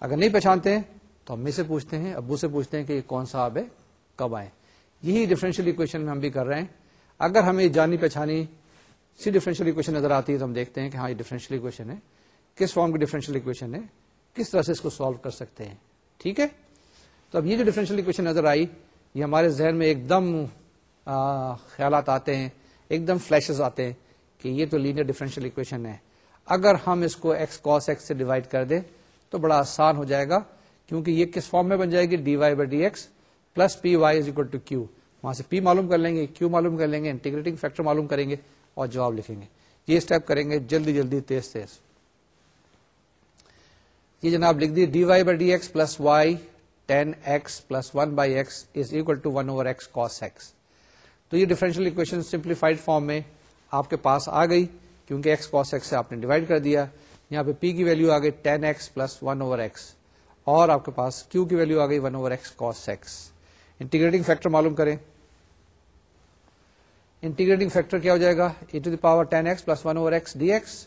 اگر نہیں پہچانتے ہیں، تو امی سے پوچھتے ہیں، ابو سے پوچھتے ہیں کہ یہ کون صاحب ہے، کب آئے۔ یہی ڈفرینشیل اکویشن میں ہم بھی کر رہے ہیں۔ اگر ہمیں جانی پہچانی سی ڈفرینشیل اکویشن نظر آتی ہے تو ہم دیکھتے ہیں کہ ہاں یہ ڈفرینشیل اکویشن ہے۔ کس فارم کی ڈفرینشیل اکویشن ہے؟ کس طرح سے اس کو سالو کر سکتے ہیں؟ ٹھیک ہے؟ تو اب یہ جو ڈفرینشیل اکویشن نظر آئی، یہ ہمارے ذہن میں ایک دم خیالات آتے ہیں ایک دم فلیشز آتے ہیں کہ یہ تو لینئر ڈفرینشیل اکویشن ہے۔ اگر ہم اس کو ایکس کاس ایکس سے ڈیوائڈ کر دیں، تو بڑا آسان ہو جائے گا، کیونکہ یہ کس فارم میں بن جائے گی؟ D y by d x plus p y is equal to q وہاں سے پی معلوم کر لیں گے کیو معلوم کر لیں گے انٹیگریٹنگ فیکٹر معلوم کریں گے اور جواب لکھیں گے۔ یہ اسٹیپ کریں گے جلدی جلدی تیز تیز۔ یہ جناب لکھ دی d y by d x plus y tan x plus one by x is equal to one over x cos x تو یہ ڈیفرنشیل اکویشن سمپلیفائڈ فارم میں آپ کے پاس آ گئی کیونکہ ایکس کاس ایکس سے آپ نے ڈیوائڈ کر دیا. یہاں پہ پی کی ویلو آ گئی tan x plus one over x اور آپ کے پاس کیو کی ویلو آ گئی one over x cos x integrating factor معلوم کریں. انٹیگریٹنگ فیکٹر کیا ہو جائے گا؟ E to the power tan x plus one over x d x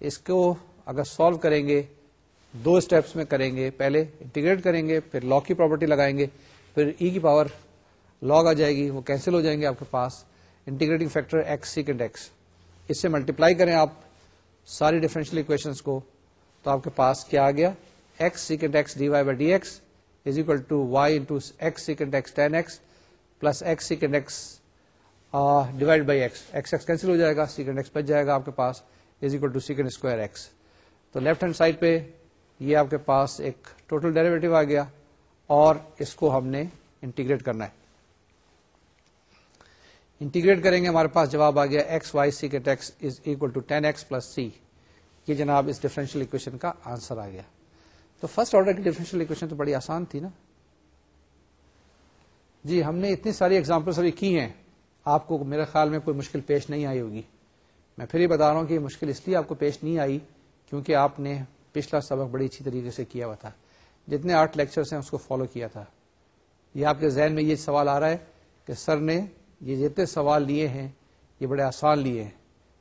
اس کو اگر سالو کریں گے دو اسٹیپس میں کریں گے، پہلے انٹیگریٹ کریں گے، پھر لاگ کی پراپرٹی لگائیں گے، پھر ای e کی پاور لاگ آ جائے گی، وہ کینسل ہو جائیں گے آپ کے پاس integrating factor x second x اس سے ملٹیپلائی کریں آپ ساری ڈیفرنشیل اکویشن کو، تو آپ کے پاس کیا آ گیا؟ X second x d y by d x is equal to y into x second x tan x plus x second x divide by x x x cancel ہو جائے گا سیکنڈ ایکس بچ جائے گا آپ کے پاس is equal to second square x تو left hand side پہ یہ آپ کے پاس ایک ٹوٹل ڈیریویٹو آ گیا اور اس کو ہم نے انٹیگریٹ کرنا ہے۔ انٹیگریٹ کریں گے، ہمارے پاس جواب آ گیا x y sec x is equal to tan x plus c یہ جناب اس ڈیفرنشیل اکویشن کا آنسر آ گیا۔ تو فرسٹ آرڈر کی ڈیفرنشیل اکویشن تو بڑی آسان تھی نا۔ جی ہم نے اتنی ساری ایگزامپلس ابھی کی ہیں۔ آپ کو میرے خیال میں کوئی مشکل پیش نہیں آئی ہوگی۔ میں پھر ہی بتا رہا ہوں کہ یہ مشکل اس لیے آپ کو پیش نہیں آئی کیونکہ آپ نے پچھلا سبق بڑی اچھی طریقے سے کیا ہوا تھا۔ جتنے آٹھ لیکچرس ہیں اس کو فالو کیا تھا۔ یہ آپ کے ذہن میں یہ سوال آ رہا ہے کہ سر نے یہ جتنے سوال لیے ہیں، یہ بڑے آسان لیے ہیں۔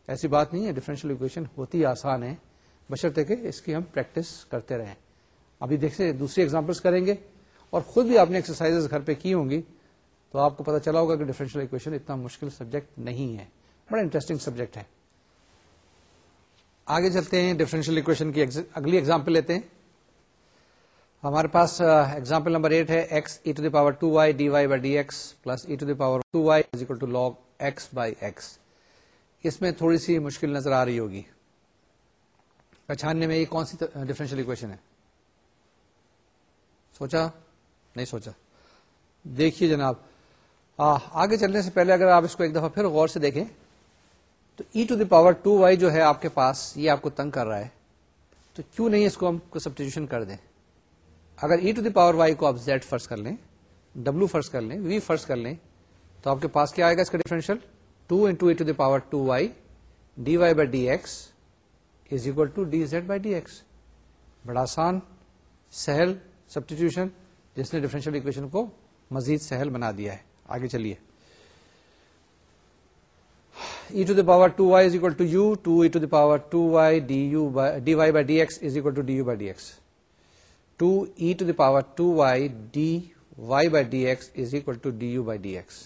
ایسی بات نہیں ہے ڈفرینشیل اکویشن ہوتی آسان ہے۔ بشرطے کہ اس کی ہم پریکٹس کرتے رہیں۔ ابھی دیکھتے دوسری ایگزامپلس کریں گے۔ اور خود بھی آپ نے ایکسرسائز گھر پہ کی ہوں گی تو آپ کو پتا چلا ہوگا کہ ڈفرینشیل اکویشن اتنا مشکل سبجیکٹ نہیں ہے۔ بڑا انٹرسٹنگ سبجیکٹ ہے۔ آگے چلتے ہیں ڈفرینشیل اکویشن کی اگلی ایگزامپل لیتے ہیں۔ ہمارے پاس ایگزامپل نمبر ایٹ ہے x e to the power two y d y by d x plus e to the power two y is equal to log x by x اس میں تھوڑی سی مشکل نظر آ رہی ہوگی۔ پہچاننے میں یہ کون سی ڈفرینشیل اکویشن ہے؟ سوچا؟ نہیں سوچا۔ دیکھیے جناب۔ آ, آگے چلنے سے پہلے اگر آپ اس کو ایک دفعہ پھر غور سے دیکھیں۔ تو e to the power two y جو ہے آپ کے پاس، یہ آپ کو تنگ کر رہا ہے، تو کیوں نہیں اس کو ہم سبسٹیوشن کر دیں؟ اگر e to the power y کو آپ زیڈ فرض کر لیں ڈبلو فرض کر لیں وی فرض کر لیں، تو آپ کے پاس کیا آئے گا اس کا differential two into e to the power two y d y by d x is equal to d z by d x بڑا آسان، سہل سبسٹیٹیوشن جس نے ڈیفرنشیل اکویشن کو مزید سہل بنا دیا ہے. آگے چلیے. E to the power two y is equal to u two e to the power two y d u d y by d x is equal to d u by d x two e to the power two y d y by d x is equal to d u by d x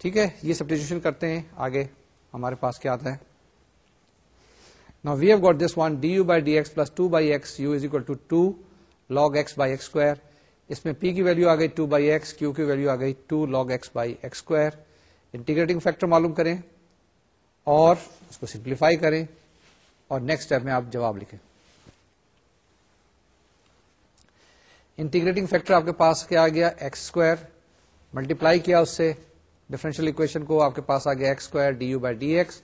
ٹھیک ہے یہ substitution کرتے ہیں آگے ہمارے پاس کیا آتا ہے نا we have got this one d u by d x plus two by x u is equal to two log x by x square اس میں پی کی ویلو آ گئی ٹو بائی ایکس کیو کی ویلو آ گئی two log x by x square integrating factor معلوم کریں اور اس کو سمپلیفائی کریں اور نیکسٹ اسٹیپ میں آپ جواب لکھیں۔ انٹیگریٹنگ فیکٹر آپ کے پاس کیا آ گیا؟ ایکس اسکوائر ملٹیپلائی کیا اس سے۔ ڈفرینشیل اکویشن کو آپ کے پاس آ گیا x square d u by d x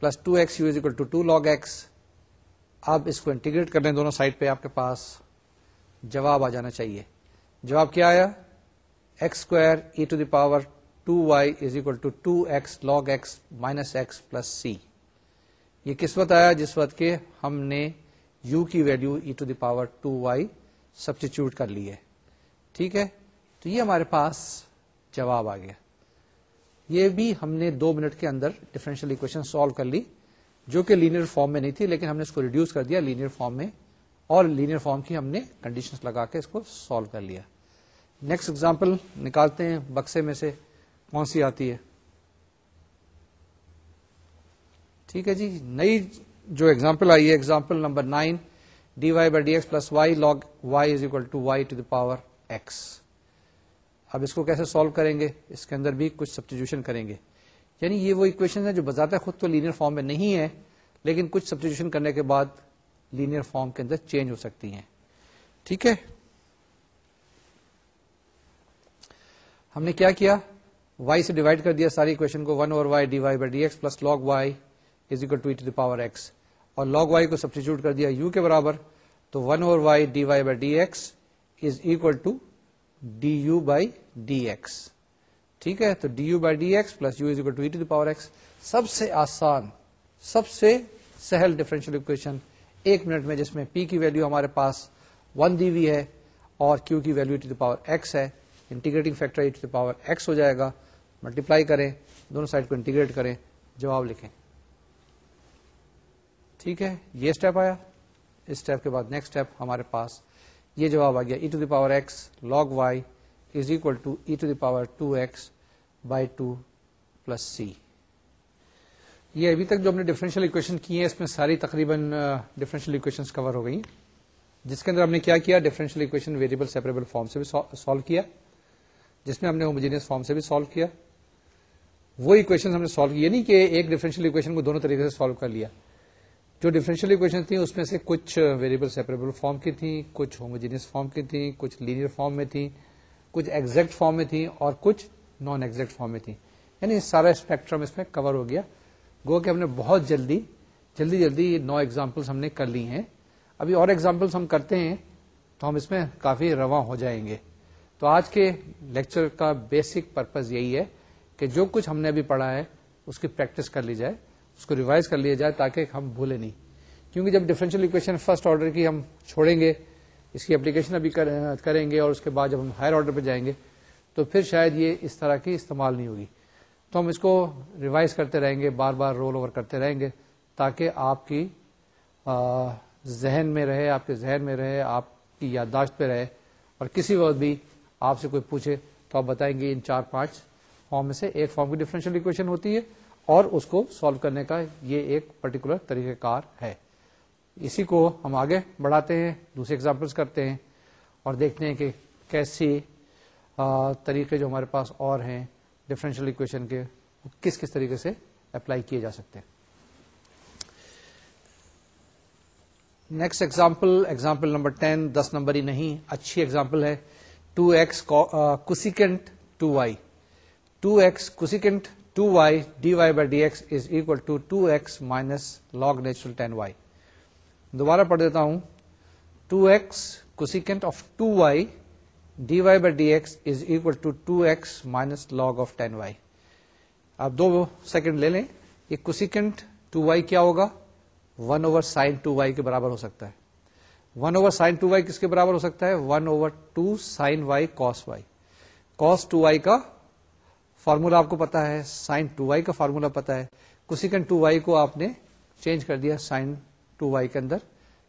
plus two x u is equal to two log x اب اس کو انٹیگریٹ کر لیں دونوں سائڈ پہ آپ کے پاس۔ جواب آ جانا چاہیے۔ جواب کیا آیا؟ X square e to the power two y is equal to two x log x minus x plus c یہ کس وقت آیا؟ جس وقت کے ہم نے یو کی value e to the power two y substitute کر لی ہے۔ ٹھیک ہے؟ تو یہ ہمارے پاس جواب آ گیا۔ یہ بھی ہم نے دو منٹ کے اندر ڈفرینشیل اکویشن سالو کر لی، جو کہ لینئر فارم میں نہیں تھی، لیکن ہم نے اس کو ریڈیوس کر دیا لینئر فارم میں، اور لینئر فارم کی ہم نے کنڈیشن لگا کے اس کو سالو کر لیا۔ نیکسٹ ایگزامپل نکالتے ہیں بکسے میں سے۔ کون سی آتی ہے؟ ٹھیک ہے جی نئی جو ایگزامپل آئی ہے example number nine d y by d x plus y log y is equal to y to the power x اب اس کو کیسے سالو کریں گے؟ اس کے اندر بھی کچھ سبسٹیوشن کریں گے۔ یعنی یہ وہ اکویشن ہے جو بذات خود تو لینئر فارم میں نہیں ہے لیکن کچھ سبسٹیوشن کرنے کے بعد لینئر فارم کے اندر چینج ہو سکتی ہیں۔ ٹھیک ہے؟ ہم نے کیا کیا؟ وائی سے ڈیوائڈ کر دیا ساری اکویشن کو one over y d y by d x plus log y is equal to the power x اور لاگ وائی کو سبسٹیچیوٹ کر دیا یو کے برابر، تو one over y d y by d x is equal to d u by d x ٹھیک ہے؟ تو d u by d x plus u is equal to to the power x سب سے آسان، سب سے سہل ڈفرینشیل اکویشن ایک minute میں، جس میں پی کی ویلو ہمارے پاس ون دی وی ہے اور کیو کی value to the power x ہے integrating factor to the power x ہو جائے گا۔ ملٹیپلائی کریں، دونوں سائڈ کو انٹیگریٹ کریں، جواب لکھیں۔ ٹھیک ہے، یہ اسٹیپ آیا۔ اس اسٹیپ کے بعد نیکسٹ اسٹیپ ہمارے پاس یہ جواب آ گیا e to the power x log y is equal to e to the power two x by two plus c یہ ابھی تک جو ہم نے ڈفرینشیل اکویشن کی ہیں، اس میں ساری تقریباً ڈفرینشیل اکویشن کور ہو گئی جس کے اندر ہم نے کیا کیا differential equation variable separable form سے بھی سالو کیا۔ جس میں ہم نے ہوموجینس فارم سے بھی سالو کیا۔ وہ اکویشن ہم نے سالو کیا نہیں کہ ایک ڈفرینشیل اکویشن کو دونوں طریقے سے سالو کر لیا۔ جو ڈفرینشیل اکویشن تھیں، اس میں سے کچھ ویریبل سیپریبل فارم کی تھیں، کچھ ہوموجینس فارم کی تھیں، کچھ لینئر فارم میں تھیں، کچھ ایگزیکٹ فارم میں تھیں اور کچھ نان ایگزیکٹ فارم میں تھیں۔ یعنی سارا اسپیکٹرم اس میں کور ہو گیا۔ گو کہ ہم نے بہت جلدی جلدی جلدی نو ایگزامپلس ہم نے کر لی ہیں۔ ابھی اور ایگزامپلس ہم کرتے ہیں تو ہم اس میں کافی رواں ہو جائیں گے۔ تو آج کے لیکچر کا بیسک پرپز یہی ہے۔ کہ جو کچھ ہم نے ابھی پڑھا ہے، اس کی پریکٹس کر لی جائے، اس کو ریوائز کر لیا جائے تاکہ ہم بھولے نہیں۔ کیونکہ جب ڈفرینشیل اکویشن فرسٹ آرڈر کی ہم چھوڑیں گے، اس کی اپلیکیشن ابھی کریں گے اور اس کے بعد جب ہم ہائر آرڈر پہ جائیں گے، تو پھر شاید یہ اس طرح کی استعمال نہیں ہوگی۔ تو ہم اس کو ریوائز کرتے رہیں گے، بار بار رول اوور کرتے رہیں گے، تاکہ آپ کی ذہن میں رہے، آپ کے ذہن میں رہے، آپ کی یادداشت پہ رہے۔ اور کسی وقت بھی آپ سے کوئی پوچھے تو آپ بتائیں گے ان چار پانچ فارم میں سے ایک فارم کی ڈفرینشیل اکویشن ہوتی ہے اور اس کو سالو کرنے کا یہ ایک پرٹیکولر طریقہ کار ہے۔ اسی کو ہم آگے بڑھاتے ہیں، دوسرے ایگزامپلس کرتے ہیں اور دیکھتے ہیں کہ کیسی طریقے جو ہمارے پاس اور ہیں ڈفرینشیل اکویشن کے کس کس طریقے سے اپلائی کیے جا سکتے ہیں۔ Next example example number ten دس نمبر ہی نہیں، اچھی ایگزامپل ہے۔ Two x cosecant two y two x cosecant two y d y by d x is equal to two x minus log natural tan y دوبارہ پڑھ دیتا ہوں two x cosecant of two y d y by d x is equal to two x minus log of tan y آپ دو second لے لیں یہ cosecant two y کیا ہوگا one over sine two y کے برابر ہو سکتا ہے one over sine two y کس کے برابر ہو سکتا ہے one over two sine y cos y cos two y کا فارمولا آپ کو پتا ہے، سائن ٹو وائی کا فارمولا پتا ہے۔ کوسیکنٹ ٹو وائی کو آپ نے چینج کر دیا سائن ٹو وائی کے اندر،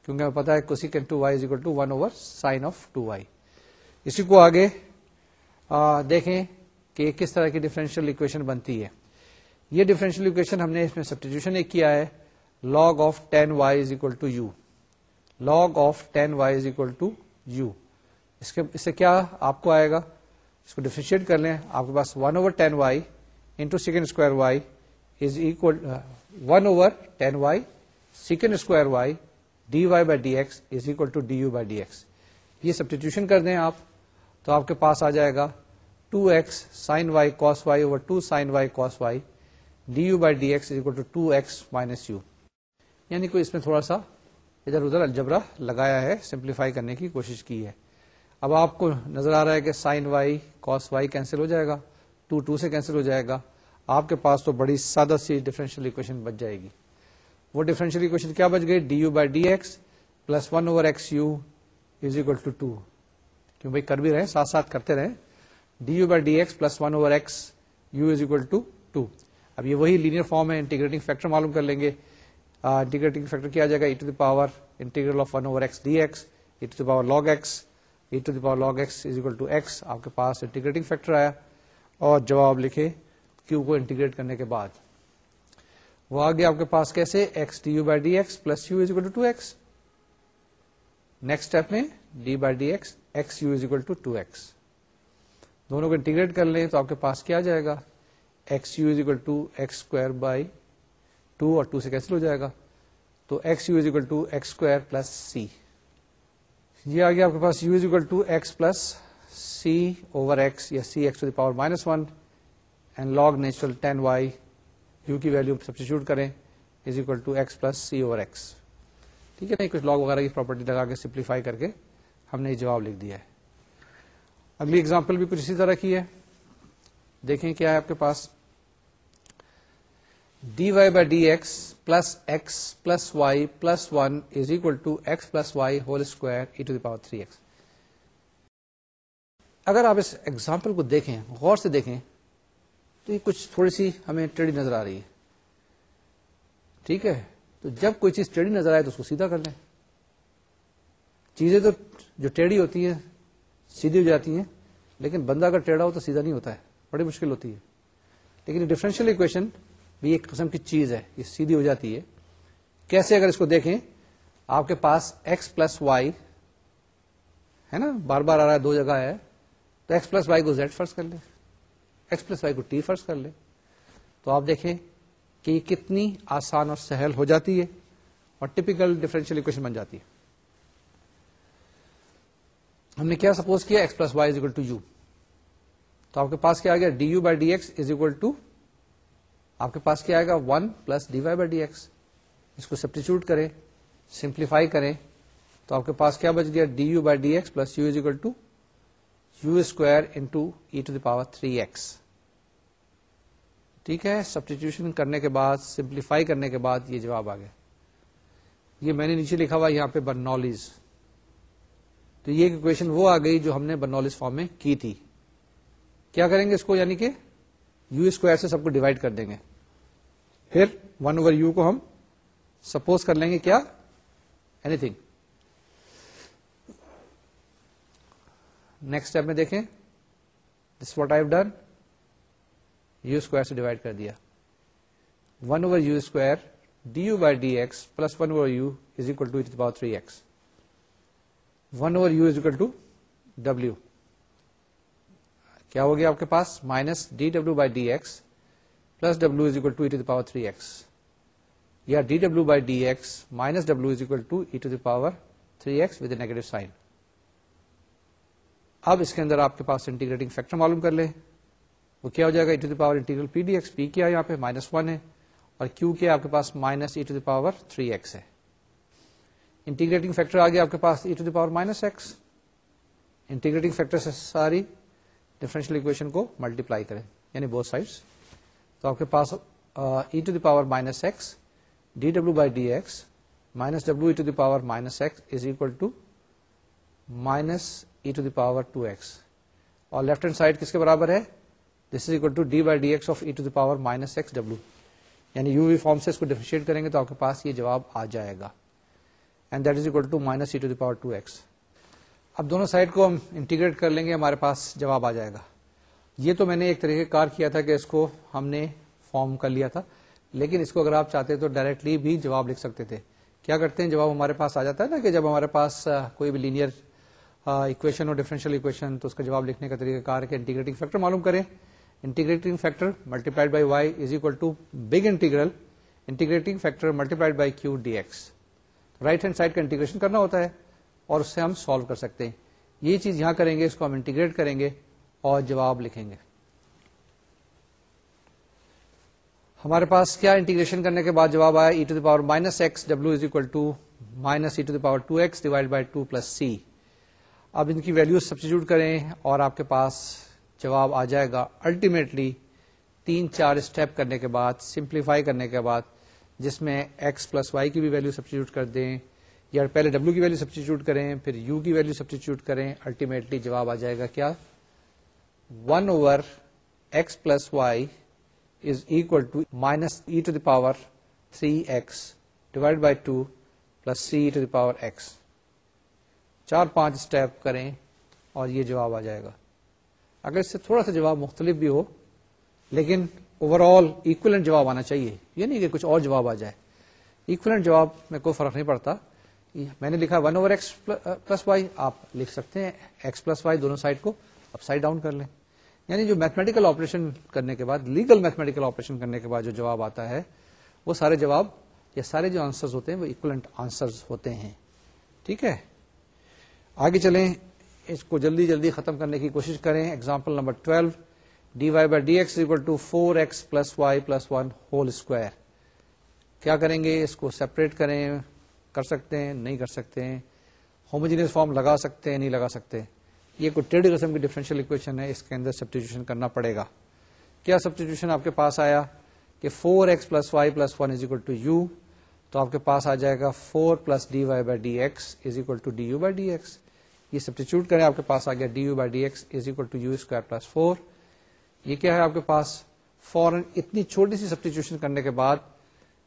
کیونکہ ہمیں پتا ہے cosecant two y is equal to one over sine of two y. اسی کو آگے دیکھیں کہ کس طرح کی ڈفرینشیل اکویشن بنتی ہے۔ یہ ڈفرینشیل اکویشن ہم نے اس میں سبسٹیٹیوشن ایک کیا ہے۔ Log of tan y is equal to u log of tan y is equal to u اس کے، اس سے کیا آپ کو آئے گا؟ اس کو ڈیفرینشیٹ کر لیں۔ آپ کے پاس one over tan y into second square y is equal one over tan y second square y d y by d x is equal to d u by d x یہ substitution کر دیں آپ تو آپ کے پاس آ جائے گا two x sine y cos y over two sine y cos y d u by d x is equal to two x minus u یعنی کوئی اس میں تھوڑا سا ادھر ادھر الجبرا لگایا ہے سمپلیفائی کرنے کی کوشش کی ہے۔ اب آپ کو نظر آ رہا ہے کہ sine y, cos y cancel ہو جائے گا، ٹو ٹو سے کینسل ہو جائے گا، آپ کے پاس تو بڑی سادہ سی ڈفرینشیل اکویشن بچ جائے گی۔ وہ ڈفرینشیل اکویشن کیا بچ گئی d u by d x plus one over x u is equal to two کیوں بھائی کر بھی رہے ساتھ ساتھ کرتے رہے۔ D u by d x plus one over x u is equal to two اب یہ وہی لینئر فارم ہے انٹیگریٹنگ فیکٹر معلوم کر لیں گے۔ انٹیگریٹنگ فیکٹر کیا جائے گا؟ E to the power integral of one over x d x e to the power log x e to the power log x is equal to x آپ کے پاس integrating factor آیا اور جواب لکھے کیو کو انٹیگریٹ کرنے کے بعد وہ آگے آپ کے پاس کیسے x d u by d x plus u is equal to two x next step میں d by d x x u is equal to two x دونوں کو انٹیگریٹ کر لیں تو آپ کے پاس کیا جائے گا x u is equal to x square by two اور ٹو سے کیسل ہو جائے گا تو x u is equal to x square plus c یہ آ گیا آپ کے پاس u is equal to x plus c over x یا c x to the power minus one and log natural tan y u کی value substitute کریں is equal to x plus c over x ٹھیک ہے نا؟ کچھ log وغیرہ کی property لگا کے سمپلیفائی کر کے ہم نے یہ جواب لکھ دیا ہے۔ اگلی اگزامپل بھی کچھ اسی طرح کی ہے۔ دیکھیں کیا ہے آپ کے پاس۔ D y by d x plus x plus y plus one is equal to x plus y whole square e to the power three x اگر آپ اس ایگزامپل کو دیکھیں، غور سے دیکھیں، تو یہ کچھ تھوڑی سی ہمیں ٹریڈی نظر آ رہی ہے۔ ٹھیک ہے؟ تو جب کوئی چیز ٹیڑھی نظر آئے تو اس کو سیدھا کر لیں۔ چیزیں تو جو ٹیڑھی ہوتی ہیں، سیدھی ہو جاتی ہیں، لیکن بندہ اگر ٹیڑھا ہو تو سیدھا نہیں ہوتا ہے۔ بڑی مشکل ہوتی ہے۔ لیکن ڈفرینشیل اکویشن بھی ایک قسم کی چیز ہے، یہ سیدھی ہو جاتی ہے۔ کیسے اگر اس کو دیکھیں، آپ کے پاس ایکس پلس وائی ہے نا؟ بار بار آ رہا ہے، دو جگہ ہے۔ تو ایکس پلس وائی کو زیڈ فرض کر لیں۔ ایکس پلس وائی کو ٹی فرض کر لیں۔ تو آپ دیکھیں کہ یہ کتنی آسان اور سہل ہو جاتی ہے اور ٹپیکل ڈفرینشیل اکویشن بن جاتی ہے۔ ہم نے کیا؟ سپوز کیا x plus y is equal to u تو آپ کے پاس کیا آ گیا؟ D u by d x is equal to آپ کے پاس کیا آئے گا؟ One plus d y by d x اس کو سبسٹیچیوٹ کریں سمپلیفائی کریں، تو آپ کے پاس کیا بچ گیا؟ D u by d x plus u is equal to u square into e to the power three x ٹھیک ہے؟ سبسٹیٹیوشن کرنے کے بعد سمپلیفائی کرنے کے بعد یہ جواب آ گیا. یہ میں نے نیچے لکھا ہوا یہاں پہ برنالز تو یہ اکویشن وہ آ گئی جو ہم نے برنالز فارم میں کی تھی. کیا کریں گے اس کو؟ یعنی کہ یو اسکوائر سے سب کو ڈیوائڈ کر دیں گے. پھر ون اوور یو کو ہم سپوز کر لیں گے کیا? اینی تھنگ نیکسٹ اسٹیپ میں دیکھیں. This what I done u square سے ڈیوائڈ کر دیا. One over u square d u by D x plus one over you is equal to power three x one over you is equal to W کیا ہو گیا آپ کے پاس minus D W by D x plus W is equal to e to the power three x یا D W by D x minus W is equal to e to the power three x with negative sign اب اس کے اندر آپ کے پاس integrating factor معلوم کر لیں۔ وہ کیا ہو جائے گا؟ E to the power integral p d x p کیا یہاں پہ؟ مائنس ون ہے۔ اور کیو کیا آپ کے پاس minus e to the power three x ہے۔ انٹیگریٹنگ فیکٹر آ گیا آپ کے پاس e to the power minus x integrating factor سے ساری ڈفرینشیل اکویشن کو ملٹیپلائی کریں۔ یعنی بہت سائڈس تو آپ کے پاس e to the power minus x D W by D x minus W e to the power minus x is equal to minus e to the power two x اور left hand side کس کے برابر ہے؟ دس از equal to D by D x of e to the power minus x W یعنی you we form سے اس کو ڈیفیشیٹ کریں گے تو آپ کے پاس یہ جواب آ جائے گا. And that is equal to minus e to the power two x اب دونوں سائڈ کو ہم انٹیگریٹ کر لیں گے، ہمارے پاس جواب آ جائے گا. یہ تو میں نے ایک طریقے کار کیا تھا کہ اس کو ہم نے فارم کر لیا تھا، لیکن اس کو اگر آپ چاہتے تو ڈائریکٹلی بھی جواب لکھ سکتے تھے۔ کیا کرتے ہیں؟ جواب ہمارے پاس آ جاتا ہے نا کہ جب ہمارے پاس کوئی بھی لینئر اکویشن اور ڈیفرنشیل اکویشن تو اس کا جواب لکھنے کا طریقہ کار کے انٹیگریٹنگ فیکٹر معلوم کریں۔ Integrating factor multiplied by y is equal to big integral integrating factor multiplied by Q d x right hand side کا انٹیگریشن کرنا ہوتا ہے اور اس سے ہم سالو کر سکتے ہیں۔ یہ چیز یہاں کریں گے، اس کو ہم انٹیگریٹ کریں گے۔ اور جواب لکھیں گے۔ ہمارے پاس کیا انٹیگریشن کرنے کے بعد جواب آیا؟ E to the power minus x W is equal to minus e to the power two x divide by two plus c اب ان کی ویلو سبسٹیچیوٹ کریں اور آپ کے پاس جواب آ جائے گا۔ الٹیمیٹلی تین چار اسٹیپ کرنے کے بعد سمپلیفائی کرنے کے بعد، جس میں ایکس پلس وائی کی بھی ویلو سبسٹیچیوٹ کر دیں یا پہلے ڈبلو کی ویلو سبسٹیچیوٹ کریں، پھر یو کی ویلو سبسٹیچیوٹ کریں الٹیمیٹلی جواب آ جائے گا کیا؟ One over x plus y is equal to minus e to the power three x divide by two plus c to the power x چار پانچ اسٹیپ کریں اور یہ جواب آ جائے گا۔ اگر اس سے تھوڑا سا جواب مختلف بھی ہو، لیکن اوور آل اکولنٹ جواب آنا چاہیے، یہ نہیں کہ کچھ اور جواب آ جائے۔ اکولنٹ جواب میں کوئی فرق نہیں پڑتا۔ میں نے لکھا one over x plus y آپ لکھ سکتے ہیں ایکس پلس وائی دونوں سائڈ کو اپ سائڈ ڈاؤن کر لیں۔ یعنی جو میتھمیٹیکل آپریشن کرنے کے بعد لیگل میتھمیٹیکل آپریشن کرنے کے بعد جو جواب آتا ہے، وہ سارے جواب یا سارے جو آنسر ہوتے ہیں وہ اکولنٹ آنسر ہوتے ہیں. ٹھیک ہے؟ آگے چلیں. اس کو جلدی جلدی ختم کرنے کی کوشش کریں. Example number twelve d y by d x equal to four x plus y plus one whole square کیا کریں گے؟ اس کو سیپریٹ کریں. کر سکتے ہیں؟ نہیں کر سکتے ہیں. ہوموجینس فارم لگا سکتے ہیں؟ نہیں لگا سکتے. یہ کوئی ٹریڈ قسم کی ڈیفرنشیل اکویشن ہے، اس کے اندر سبسٹیٹیوشن کرنا پڑے گا۔ کیا سبسٹیٹیوشن آپ کے پاس آیا کہ four x plus y plus one is equal to u تو آپ کے پاس آ جائے گا four plus d y by d x is equal to d u by d x یہ سبسٹیچیوٹ کریں، آپ کے پاس آ گیا d u by d x is equal to u square plus four یہ کیا ہے آپ کے پاس؟ فورن اتنی چھوٹی سی سبسٹیچیوشن کرنے کے بعد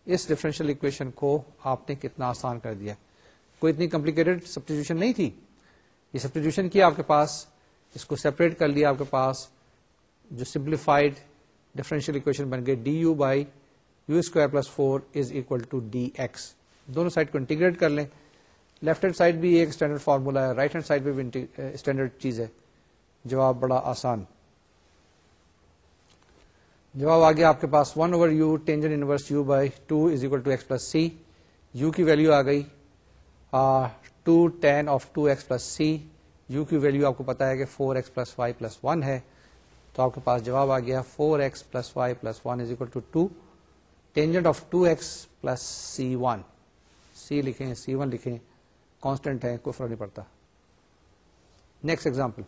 اس ڈفرینشیل اکویشن کو آپ نے کتنا آسان کر دیا۔ کوئی اتنی کمپلیکیٹڈ سبسٹیچیوشن نہیں تھی۔ یہ سبسٹیٹیوشن کیا آپ کے پاس؟ اس کو سیپریٹ کر لیا آپ کے پاس، جو سمپلیفائڈ ڈفرینشیل اکویشن بن گئے d u by u square plus four is equal to d x دونوں سائڈ کو انٹیگریٹ کر لیں۔ لیفٹ ہینڈ سائڈ بھی ایک اسٹینڈرڈ فارمولا ہے رائٹ ہینڈ سائڈ پہ بھی اسٹینڈرڈ چیز ہے۔ جواب بڑا آسان۔ جواب آ گیا آپ کے پاس۔ One over u tangent inverse u by two is equal to x plus c u کی ویلو آ گئی۔ Two tan of two x plus c u کی ویلو آپ کو پتا ہے کہ four x plus y plus one ہے تو آپ کے پاس جواب آ گیا four x plus y plus one is equal to two tangent of two x plus c one c لکھیں سی ون لکھیں کانسٹینٹ ہے کوئی فرق نہیں پڑتا next example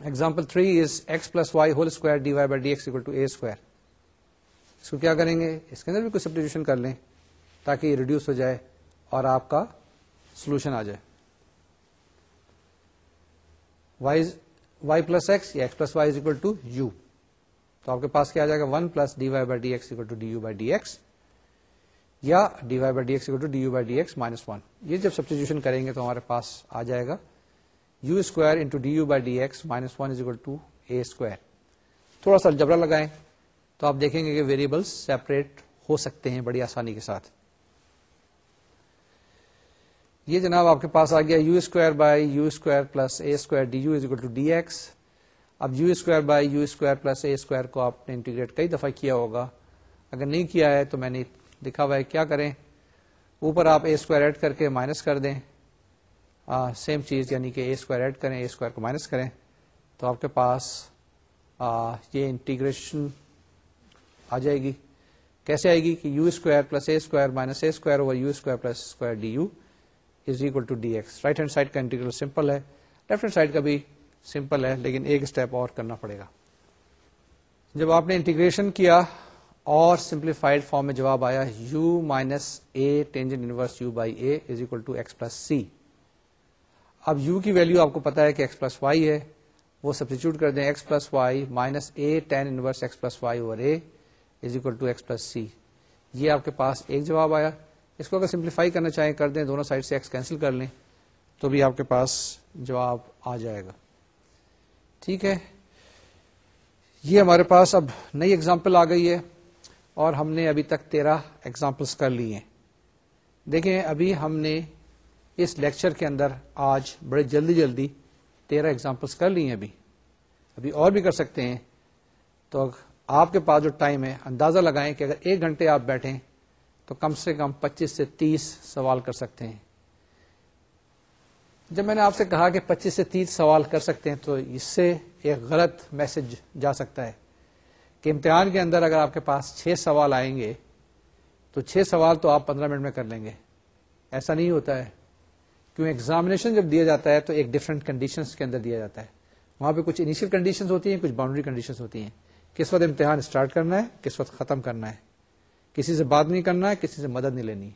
example three is x plus y whole square d y by d x equal to a square اس کو کیا کریں گے اس کے اندر بھی کوئی سبسٹیوشن کر لیں تاکہ یہ ریڈیوس ہو جائے اور آپ کا سولوشن آ جائے۔ وائی پلس ایکس یا x plus y is equal to u تو آپ کے پاس کیا آ جائے گا؟ One plus d y by d x equal to d u by d x یا d y by d x equal to d u by d x minus one یہ جب سبسٹیوشن کریں گے تو ہمارے پاس آ جائے گا۔ U square into d u by d x minus one is equal to a square تھوڑا سا جبرا لگائیں تو آپ دیکھیں گے کہ ویریبلس سیپریٹ ہو سکتے ہیں بڑی آسانی کے ساتھ۔ یہ جناب آپ کے پاس آ گیا u square by u square plus a square d u is equal to d x اب u square by u square plus a square کو آپ نے انٹیگریٹ کئی دفعہ کیا ہوگا۔ اگر نہیں کیا ہے تو میں نے لکھا ہوا ہے کیا کریں؟ اوپر آپ اے اسکوائر ایڈ کر کے مائنس کر دیں۔ سیم چیز یعنی کہ اے اسکوائر ایڈ کریں اے اسکوائر کو مائنس کریں۔ تو آپ کے پاس آ, یہ انٹیگریشن آ جائے گی۔ کیسے آئے گی کہ u square plus a square minus a square over u square plus square d u is equal to d x right hand side کا انٹیگرل سمپل ہے لیفٹ ہینڈ سائڈ کا بھی سمپل ہے لیکن ایک اسٹیپ اور کرنا پڑے گا جب آپ نے انٹیگریشن کیا اور سمپلیفائڈ فارم میں جواب آیا u minus a tangent inverse u by a is equal to x plus c اب یو کی ویلو آپ کو پتا ہے کہ ایکس پلس وائی ہے وہ سبسٹیچیوٹ کر دیں x plus y minus a tan inverse x plus y over a is equal to x plus c یہ آپ کے پاس ایک جواب آیا اس کو اگر سمپلیفائی کرنا چاہیں کر دیں، دونوں سائڈ سے ایکس کینسل کر لیں، تو بھی آپ کے پاس جواب آ جائے گا۔ ٹھیک ہے؟ یہ ہمارے پاس اب نئی ایگزامپل آ گئی ہے، اور ہم نے ابھی تک تیرہ ایگزامپلس کر لی ہیں۔ دیکھیں، ابھی ہم نے اس لیکچر کے اندر آج بڑے جلدی جلدی تیرہ ایگزامپلس کر لی ہیں ابھی۔ ابھی اور بھی کر سکتے ہیں۔ تو آپ کے پاس جو ٹائم ہے، اندازہ لگائیں کہ اگر ایک گھنٹے آپ بیٹھیں تو کم سے کم پچیس سے تیس سوال کر سکتے ہیں۔ جب میں نے آپ سے کہا کہ پچیس سے تیس سوال کر سکتے ہیں تو اس سے ایک غلط میسج جا سکتا ہے کہ امتحان کے اندر اگر آپ کے پاس چھ سوال آئیں گے تو چھ سوال تو آپ پندرہ منٹ میں کر لیں گے۔ ایسا نہیں ہوتا ہے۔ کیوں؟ ایگزامینیشن جب دیا جاتا ہے تو ایک ڈفرنٹ کنڈیشنز کے اندر دیا جاتا ہے۔ وہاں پہ کچھ انیشیل کنڈیشنز ہوتی ہیں، کچھ باؤنڈری کنڈیشنز ہوتی ہیں۔ کس وقت امتحان اسٹارٹ کرنا ہے، کس وقت ختم کرنا ہے۔ کسی سے بات نہیں کرنا ہے، کسی سے مدد نہیں لینی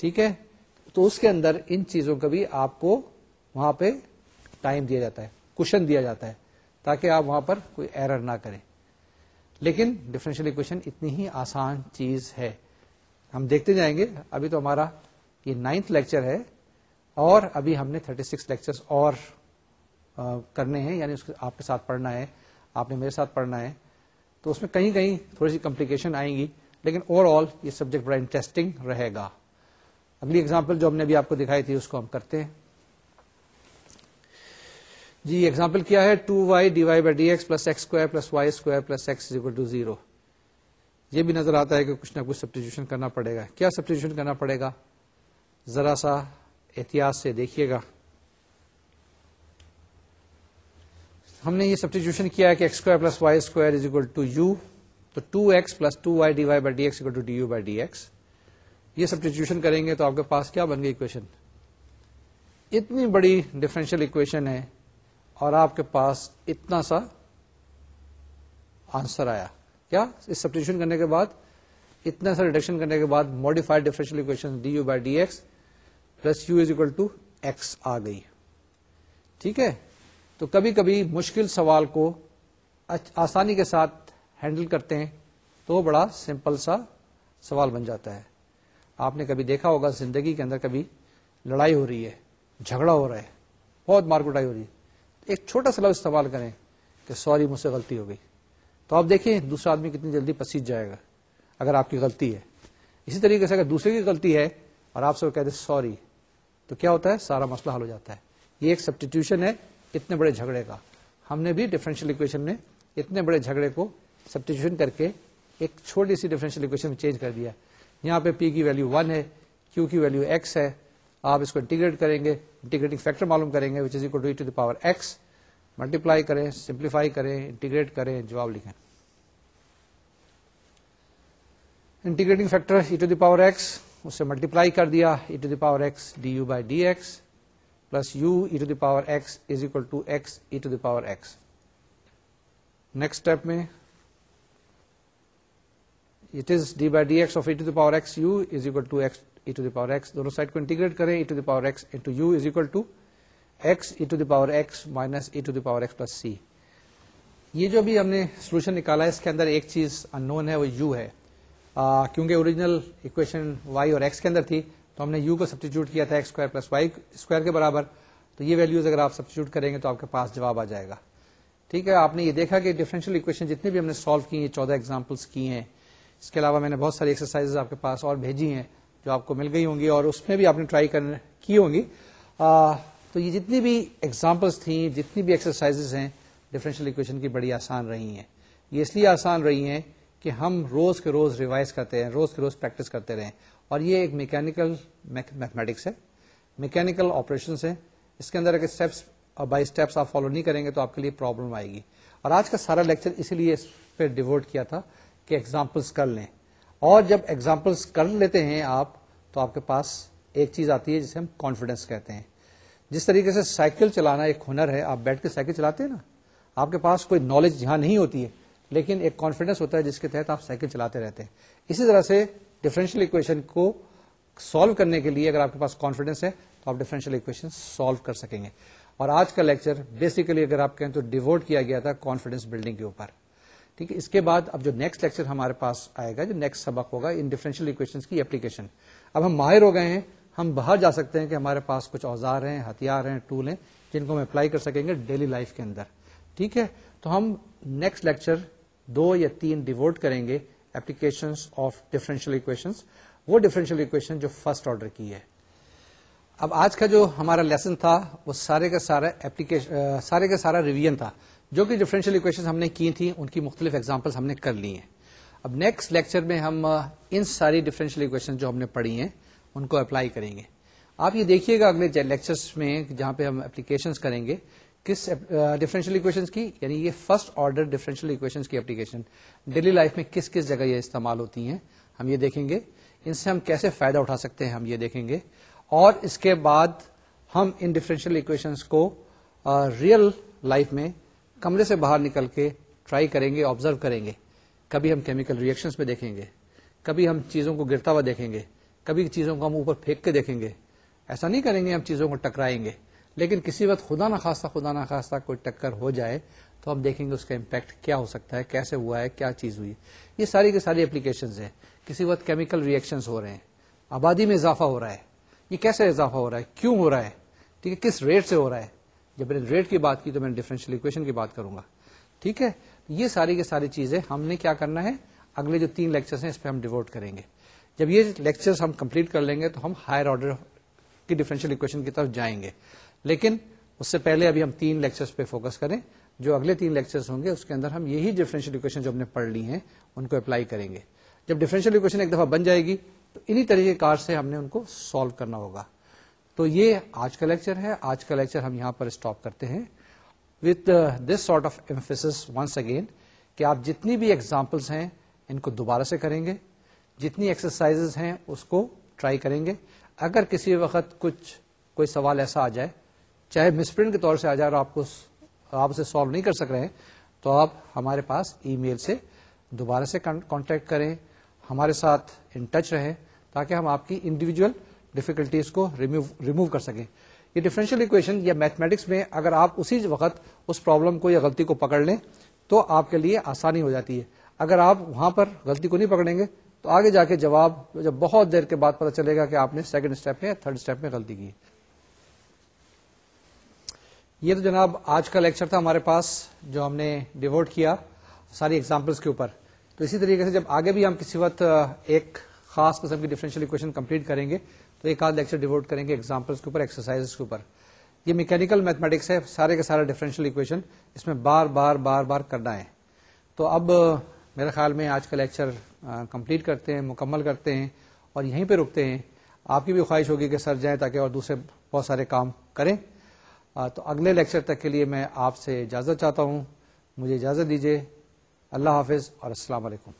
ٹھیک ہے؟ تو اس کے اندر ان چیزوں کا بھی آپ کو وہاں پہ ٹائم دیا جاتا ہے کشن دیا جاتا ہے، تاکہ آپ وہاں پر کوئی ایرر نہ کریں۔ لیکن ڈفرینشیل اکویشن اتنی ہی آسان چیز ہے۔ ہم دیکھتے جائیں گے، ابھی تو ہمارا یہ نائنتھ لیکچر ہے، اور ابھی ہم نے تھرٹی سکس لیکچر اور کرنے ہیں یعنی اس آپ کے ساتھ پڑھنا ہے، آپ نے میرے ساتھ پڑھنا ہے۔ تو اس میں کہیں کہیں تھوڑی سی کمپلیکیشن آئیں گی۔ لیکن اوور آل یہ سبجیکٹ بڑا انٹرسٹنگ رہے گا۔ اگلی اگزامپل جو ہم نے ابھی آپ کو دکھائی تھی، اس کو ہم کرتے ہیں۔ جی ایگزامپل کیا ہے؟ Two y d y by d x plus x square plus y square plus x equal to zero یہ بھی نظر آتا ہے کہ کچھ نہ کچھ سبسٹیوشن کرنا پڑے گا۔ کیا سبسٹیوشن کرنا پڑے گا؟ ذرا سا احتیاط سے دیکھیے گا۔ ہم نے یہ سبسٹیوشن کیا ہے کہ x square plus y square is equal to u تو two x plus two y d y by d x two d u by d x یہ سبسٹیوشن کریں گے تو آپ کے پاس کیا بن گئی اکویشن اتنی بڑی ڈفرینشیل اکویشن ہے اور آپ کے پاس اتنا سا آنسر آیا۔ کیا؟ اس سبسٹیوشن کرنے کے بعد، اتنا سا ریڈکشن کرنے کے بعد modified differential equation d u by d x plus u is equal to x آ گئی۔ ٹھیک ہے؟ تو کبھی کبھی مشکل سوال کو آسانی کے ساتھ ہینڈل کرتے ہیں تو بڑا سمپل سا سوال بن جاتا ہے۔ آپ نے کبھی دیکھا ہوگا زندگی کے اندر کبھی لڑائی ہو رہی ہے، جھگڑا ہو رہا ہے، بہت مار کٹائی ہو رہی ہے۔ ایک چھوٹا سا لفظ استعمال کریں کہ سوری مجھ سے غلطی ہو گئی۔ تو آپ دیکھیں دوسرا آدمی کتنی جلدی پسیج جائے گا اگر آپ کی غلطی ہے۔ اسی طریقے سے اگر دوسرے کی غلطی ہے اور آپ سے وہ کہتے سوری، تو کیا ہوتا ہے؟ سارا مسئلہ حل ہو جاتا ہے۔ یہ ایک سبسٹیٹیوشن ہے اتنے بڑے جھگڑے کا۔ ہم نے بھی ڈفرینشیل اکویشن میں اتنے بڑے جھگڑے کو سبسٹیٹیوشن کر کے ایک چھوٹی سی ڈفرینشیل اکویشن میں چینج کر دیا۔ یہاں پہ پی کی ویلو ون ہے کیو کی ویلو ایکس ہے۔ آپ اس کو انٹیگریٹ کریں گے انٹیگریٹنگ فیکٹر معلوم کریں گے which is equal to power x multiply کریں سمپلیفائی کریں انٹیگریٹ کریں، جواب لکھیں۔ Integrating factor e to the power x اس سے ملٹیپلائی کر دیا۔ E to the power x d u by d x plus u e to the power x is equal to x e to the power x next step میں it is d by d x of e to the power x u is equal to x e to the power x دونوں side کو integrate کریں e to the power x into u is equal to x e to the power x minus e to the power x plus c یہ جو بھی ہم نے solution نکالا ہے اس کے اندر ایک چیز ان نون ہے وہ یو ہے آ, کیونکہ اوریجنل اکویشن وائی اور ایکس کے اندر تھی تو ہم نے یو کو سبسٹیچیوٹ کیا تھا x square plus y square کے برابر تو یہ ویلوز اگر آپ سبسٹیچیوٹ کریں گے تو آپ کے پاس جواب آ جائے گا ٹھیک ہے آپ نے یہ دیکھا کہ ڈفرینشیل اکویشن جتنے بھی ہم نے سالو کی ہیں چودہ ایگزامپلس کی ہیں اس کے علاوہ میں نے بہت ساری ایکسرسائز آپ کے پاس اور بھیجی ہیں جو آپ کو مل گئی ہوں گی اور اس میں بھی آپ نے ٹرائی کی ہوں گی۔ تو یہ جتنی بھی ایگزامپلس تھیں، جتنی بھی ایکسرسائز ہیں ڈفرینشیل اکویشن کی بڑی آسان رہی ہیں۔ یہ اس لیے آسان رہی ہیں کہ ہم روز کے روز ریوائز کرتے ہیں، روز کے روز پریکٹس کرتے رہیں۔ اور یہ ایک میکینکل میتھمیٹکس ہے۔ میکینکل آپریشن ہے اس کے اندر اگر اسٹیپس بائی اسٹیپس آپ فالو نہیں کریں گے تو آپ کے لیے پرابلم آئے گی۔ اور آج کا سارا لیکچر اسی لیے اس پہ ڈیوٹ کیا تھا۔ کہ ایگزامپلس کر لیں۔ اور جب ایگزامپلس کر لیتے ہیں آپ، تو آپ کے پاس ایک چیز آتی ہے جسے ہم کانفیڈینس کہتے ہیں۔ جس طریقے سے سائیکل چلانا ایک ہنر ہے، آپ بیٹھ کے سائیکل چلاتے ہیں نا؟ آپ کے پاس کوئی نالج یہاں نہیں ہوتی ہے، لیکن ایک کانفیڈینس ہوتا ہے جس کے تحت آپ سائیکل چلاتے رہتے ہیں۔ اسی طرح سے ڈفرینشیل اکویشن کو سالو کرنے کے لیے اگر آپ کے پاس کانفیڈینس ہے، تو آپ ڈفرینشیل اکویشن سالو کر سکیں گے۔ اور آج کا لیکچر بیسیکلی اگر آپ کہیں تو ڈیوٹ کیا گیا تھا کانفیڈینس بلڈنگ کے اوپر۔ ٹھیک ہے، اس کے بعد اب جو نیکسٹ لیکچر ہمارے پاس آئے گا، جو نیکسٹ سبق ہوگا، ان ڈفرینشیل اکویشن کی اپلیکیشن اب ہم ماہر ہو گئے ہیں، ہم باہر جا سکتے ہیں کہ ہمارے پاس کچھ اوزار ہیں، ہتھیار ہیں ٹول ہیں، جن کو ہم اپلائی کر سکیں گے ڈیلی لائف کے اندر. ٹھیک ہے، تو ہم نیکسٹ لیکچر دو یا تین ڈیوٹ کریں گے اپلیکیشن آف ڈفرینشیل اکویشن وہ ڈفرینشیل اکویشن جو فرسٹ آرڈر کی ہے. اب آج کا جو ہمارا لیسن تھا، وہ سارے کا سارا اپلیکیشن سارے کا سارا ریویژن تھا۔ جو کہ ڈفرینشیل اکویشن ہم نے کی تھی ان کی مختلف ایگزامپل ہم نے کر لی ہیں۔ اب نیکسٹ لیکچر میں ہم ان ساری ڈفرینشیل اکویشن جو ہم نے پڑھی ہیں، ان کو اپلائی کریں گے۔ آپ یہ دیکھیے گا اگلے لیکچرس میں جہاں پہ ہم اپلیکیشن کریں گے، کس ڈفرینشیل اکویشن کی یعنی یہ فرسٹ آرڈر ڈفرینشیل اکویشن کی اپلیکیشن ڈیلی لائف میں کس کس جگہ یہ استعمال ہوتی ہیں، ہم یہ دیکھیں گے۔ ان سے ہم کیسے فائدہ اٹھا سکتے ہیں، ہم یہ دیکھیں گے۔ اور اس کے بعد ہم ان ڈفرینشیل اکویشنس کو ریئل لائف میں کمرے سے باہر نکل کے ٹرائی کریں گے آبزرو کریں گے۔ کبھی ہم کیمیکل ریئیکشنس میں دیکھیں گے، کبھی ہم چیزوں کو گرتا ہوا دیکھیں گے، کبھی چیزوں کو ہم اوپر پھینک کے دیکھیں گے۔ ایسا نہیں کریں گے ہم چیزوں کو ٹکرائیں گے۔ لیکن کسی وقت خدا نہ خاصہ خدا نہ خاصہ کوئی ٹکر ہو جائے تو ہم دیکھیں گے اس کا امپیکٹ کیا ہو سکتا ہے، کیسے ہوا ہے، کیا چیز ہوئی۔ یہ ساری کی ساری اپلیکیشن ہیں۔ کسی وقت کیمیکل ریئیکشن ہو رہے ہیں۔ آبادی میں اضافہ ہو رہا ہے۔ یہ کیسے اضافہ ہو رہا ہے؟ کیوں ہو رہا ہے؟ ٹھیک ہے، کس ریٹ سے ہو رہا ہے؟ جب میں نے ریٹ کی بات کی تو میں نے ڈفرینشیل اکویشن کی بات کروں گا۔ ٹھیک ہے؟ یہ ساری کی ساری چیزیں ہم نے کیا کرنا ہے؟ اگلے جو تین لیکچر ہیں اس پہ ہم ڈیوٹ کریں گے۔ جب یہ لیکچر ہم کمپلیٹ کر لیں گے تو ہم ہائر آرڈر کی ڈیفرنشیل اکویشن کی طرف جائیں گے۔ لیکن اس سے پہلے ابھی ہم تین لیکچرز پہ فوکس کریں۔ جو اگلے تین لیکچرز ہوں گے، اس کے اندر ہم یہی ڈیفرنشیل اکویشن جو ہم نے پڑھ لی ہیں، ان کو اپلائی کریں گے۔ جب ڈیفرنشیل اکویشن ایک دفعہ بن جائے گی، تو انہی طریقے کار سے ہم نے ان کو سالو کرنا ہوگا۔ تو یہ آج کا لیکچر ہے۔ آج کا لیکچر ہم یہاں پر اسٹاپ کرتے ہیں۔ With this sort of emphasis once again کہ آپ جتنی بھی ایگزامپلس ہیں، ان کو دوبارہ سے کریں گے۔ جتنی ایکسرسائز ہیں، اس کو ٹرائی کریں گے۔ اگر کسی وقت کچھ، کوئی سوال ایسا آ جائے، چاہے مسپرنٹ کے طور سے آ جائے اور آپ کو آپ اسے سالو نہیں کر سک رہے ہیں، تو آپ ہمارے پاس ای میل سے دوبارہ سے کانٹیکٹ کریں۔ ہمارے ساتھ ان ٹچ رہیں تاکہ ہم آپ کی انڈیویجل ڈفیکلٹیز کو ریموو کر سکیں۔ یہ ڈفرینشیل اکویشن یا میتھمیٹکس میں اگر آپ اسی وقت اس پرابلم کو یا غلطی کو پکڑ لیں، تو آپ کے لیے آسانی ہو جاتی ہے۔ اگر آپ وہاں پر غلطی کو نہیں پکڑیں گے، تو آگے جا کے جواب جب بہت دیر کے بعد پتا چلے گا کہ آپ نے سیکنڈ اسٹیپ میں تھرڈ اسٹیپ میں غلطی کی۔ یہ تو جناب آج کا لیکچر تھا ہمارے پاس جو ہم نے ڈیوٹ کیا ساری ایگزامپلس کے اوپر۔ تو اسی طریقے سے جب آگے بھی ہم کسی وقت ایک خاص قسم کی ڈیفرنشیل اکویشن کمپلیٹ کریں گے تو ایک آدھ لیکچر ڈیوٹ کریں گے ایگزامپلس کے اوپر ایکسرسائز کے اوپر. یہ میکینکل میتھمیٹکس ہے، سارے کے سارے ڈفرینشیل اکویشن اس میں بار بار بار بار کرنا ہے. تو اب، میرے خیال میں آج کا لیکچر کمپلیٹ کرتے ہیں، مکمل کرتے ہیں اور یہیں پہ رکتے ہیں. آپ کی بھی خواہش ہوگی کہ سر جائیں تاکہ اور دوسرے بہت سارے کام کریں. تو اگلے لیکچر تک کے لیے میں آپ سے اجازت چاہتا ہوں. مجھے اجازت دیجیے اللہ حافظ اور السلام علیکم.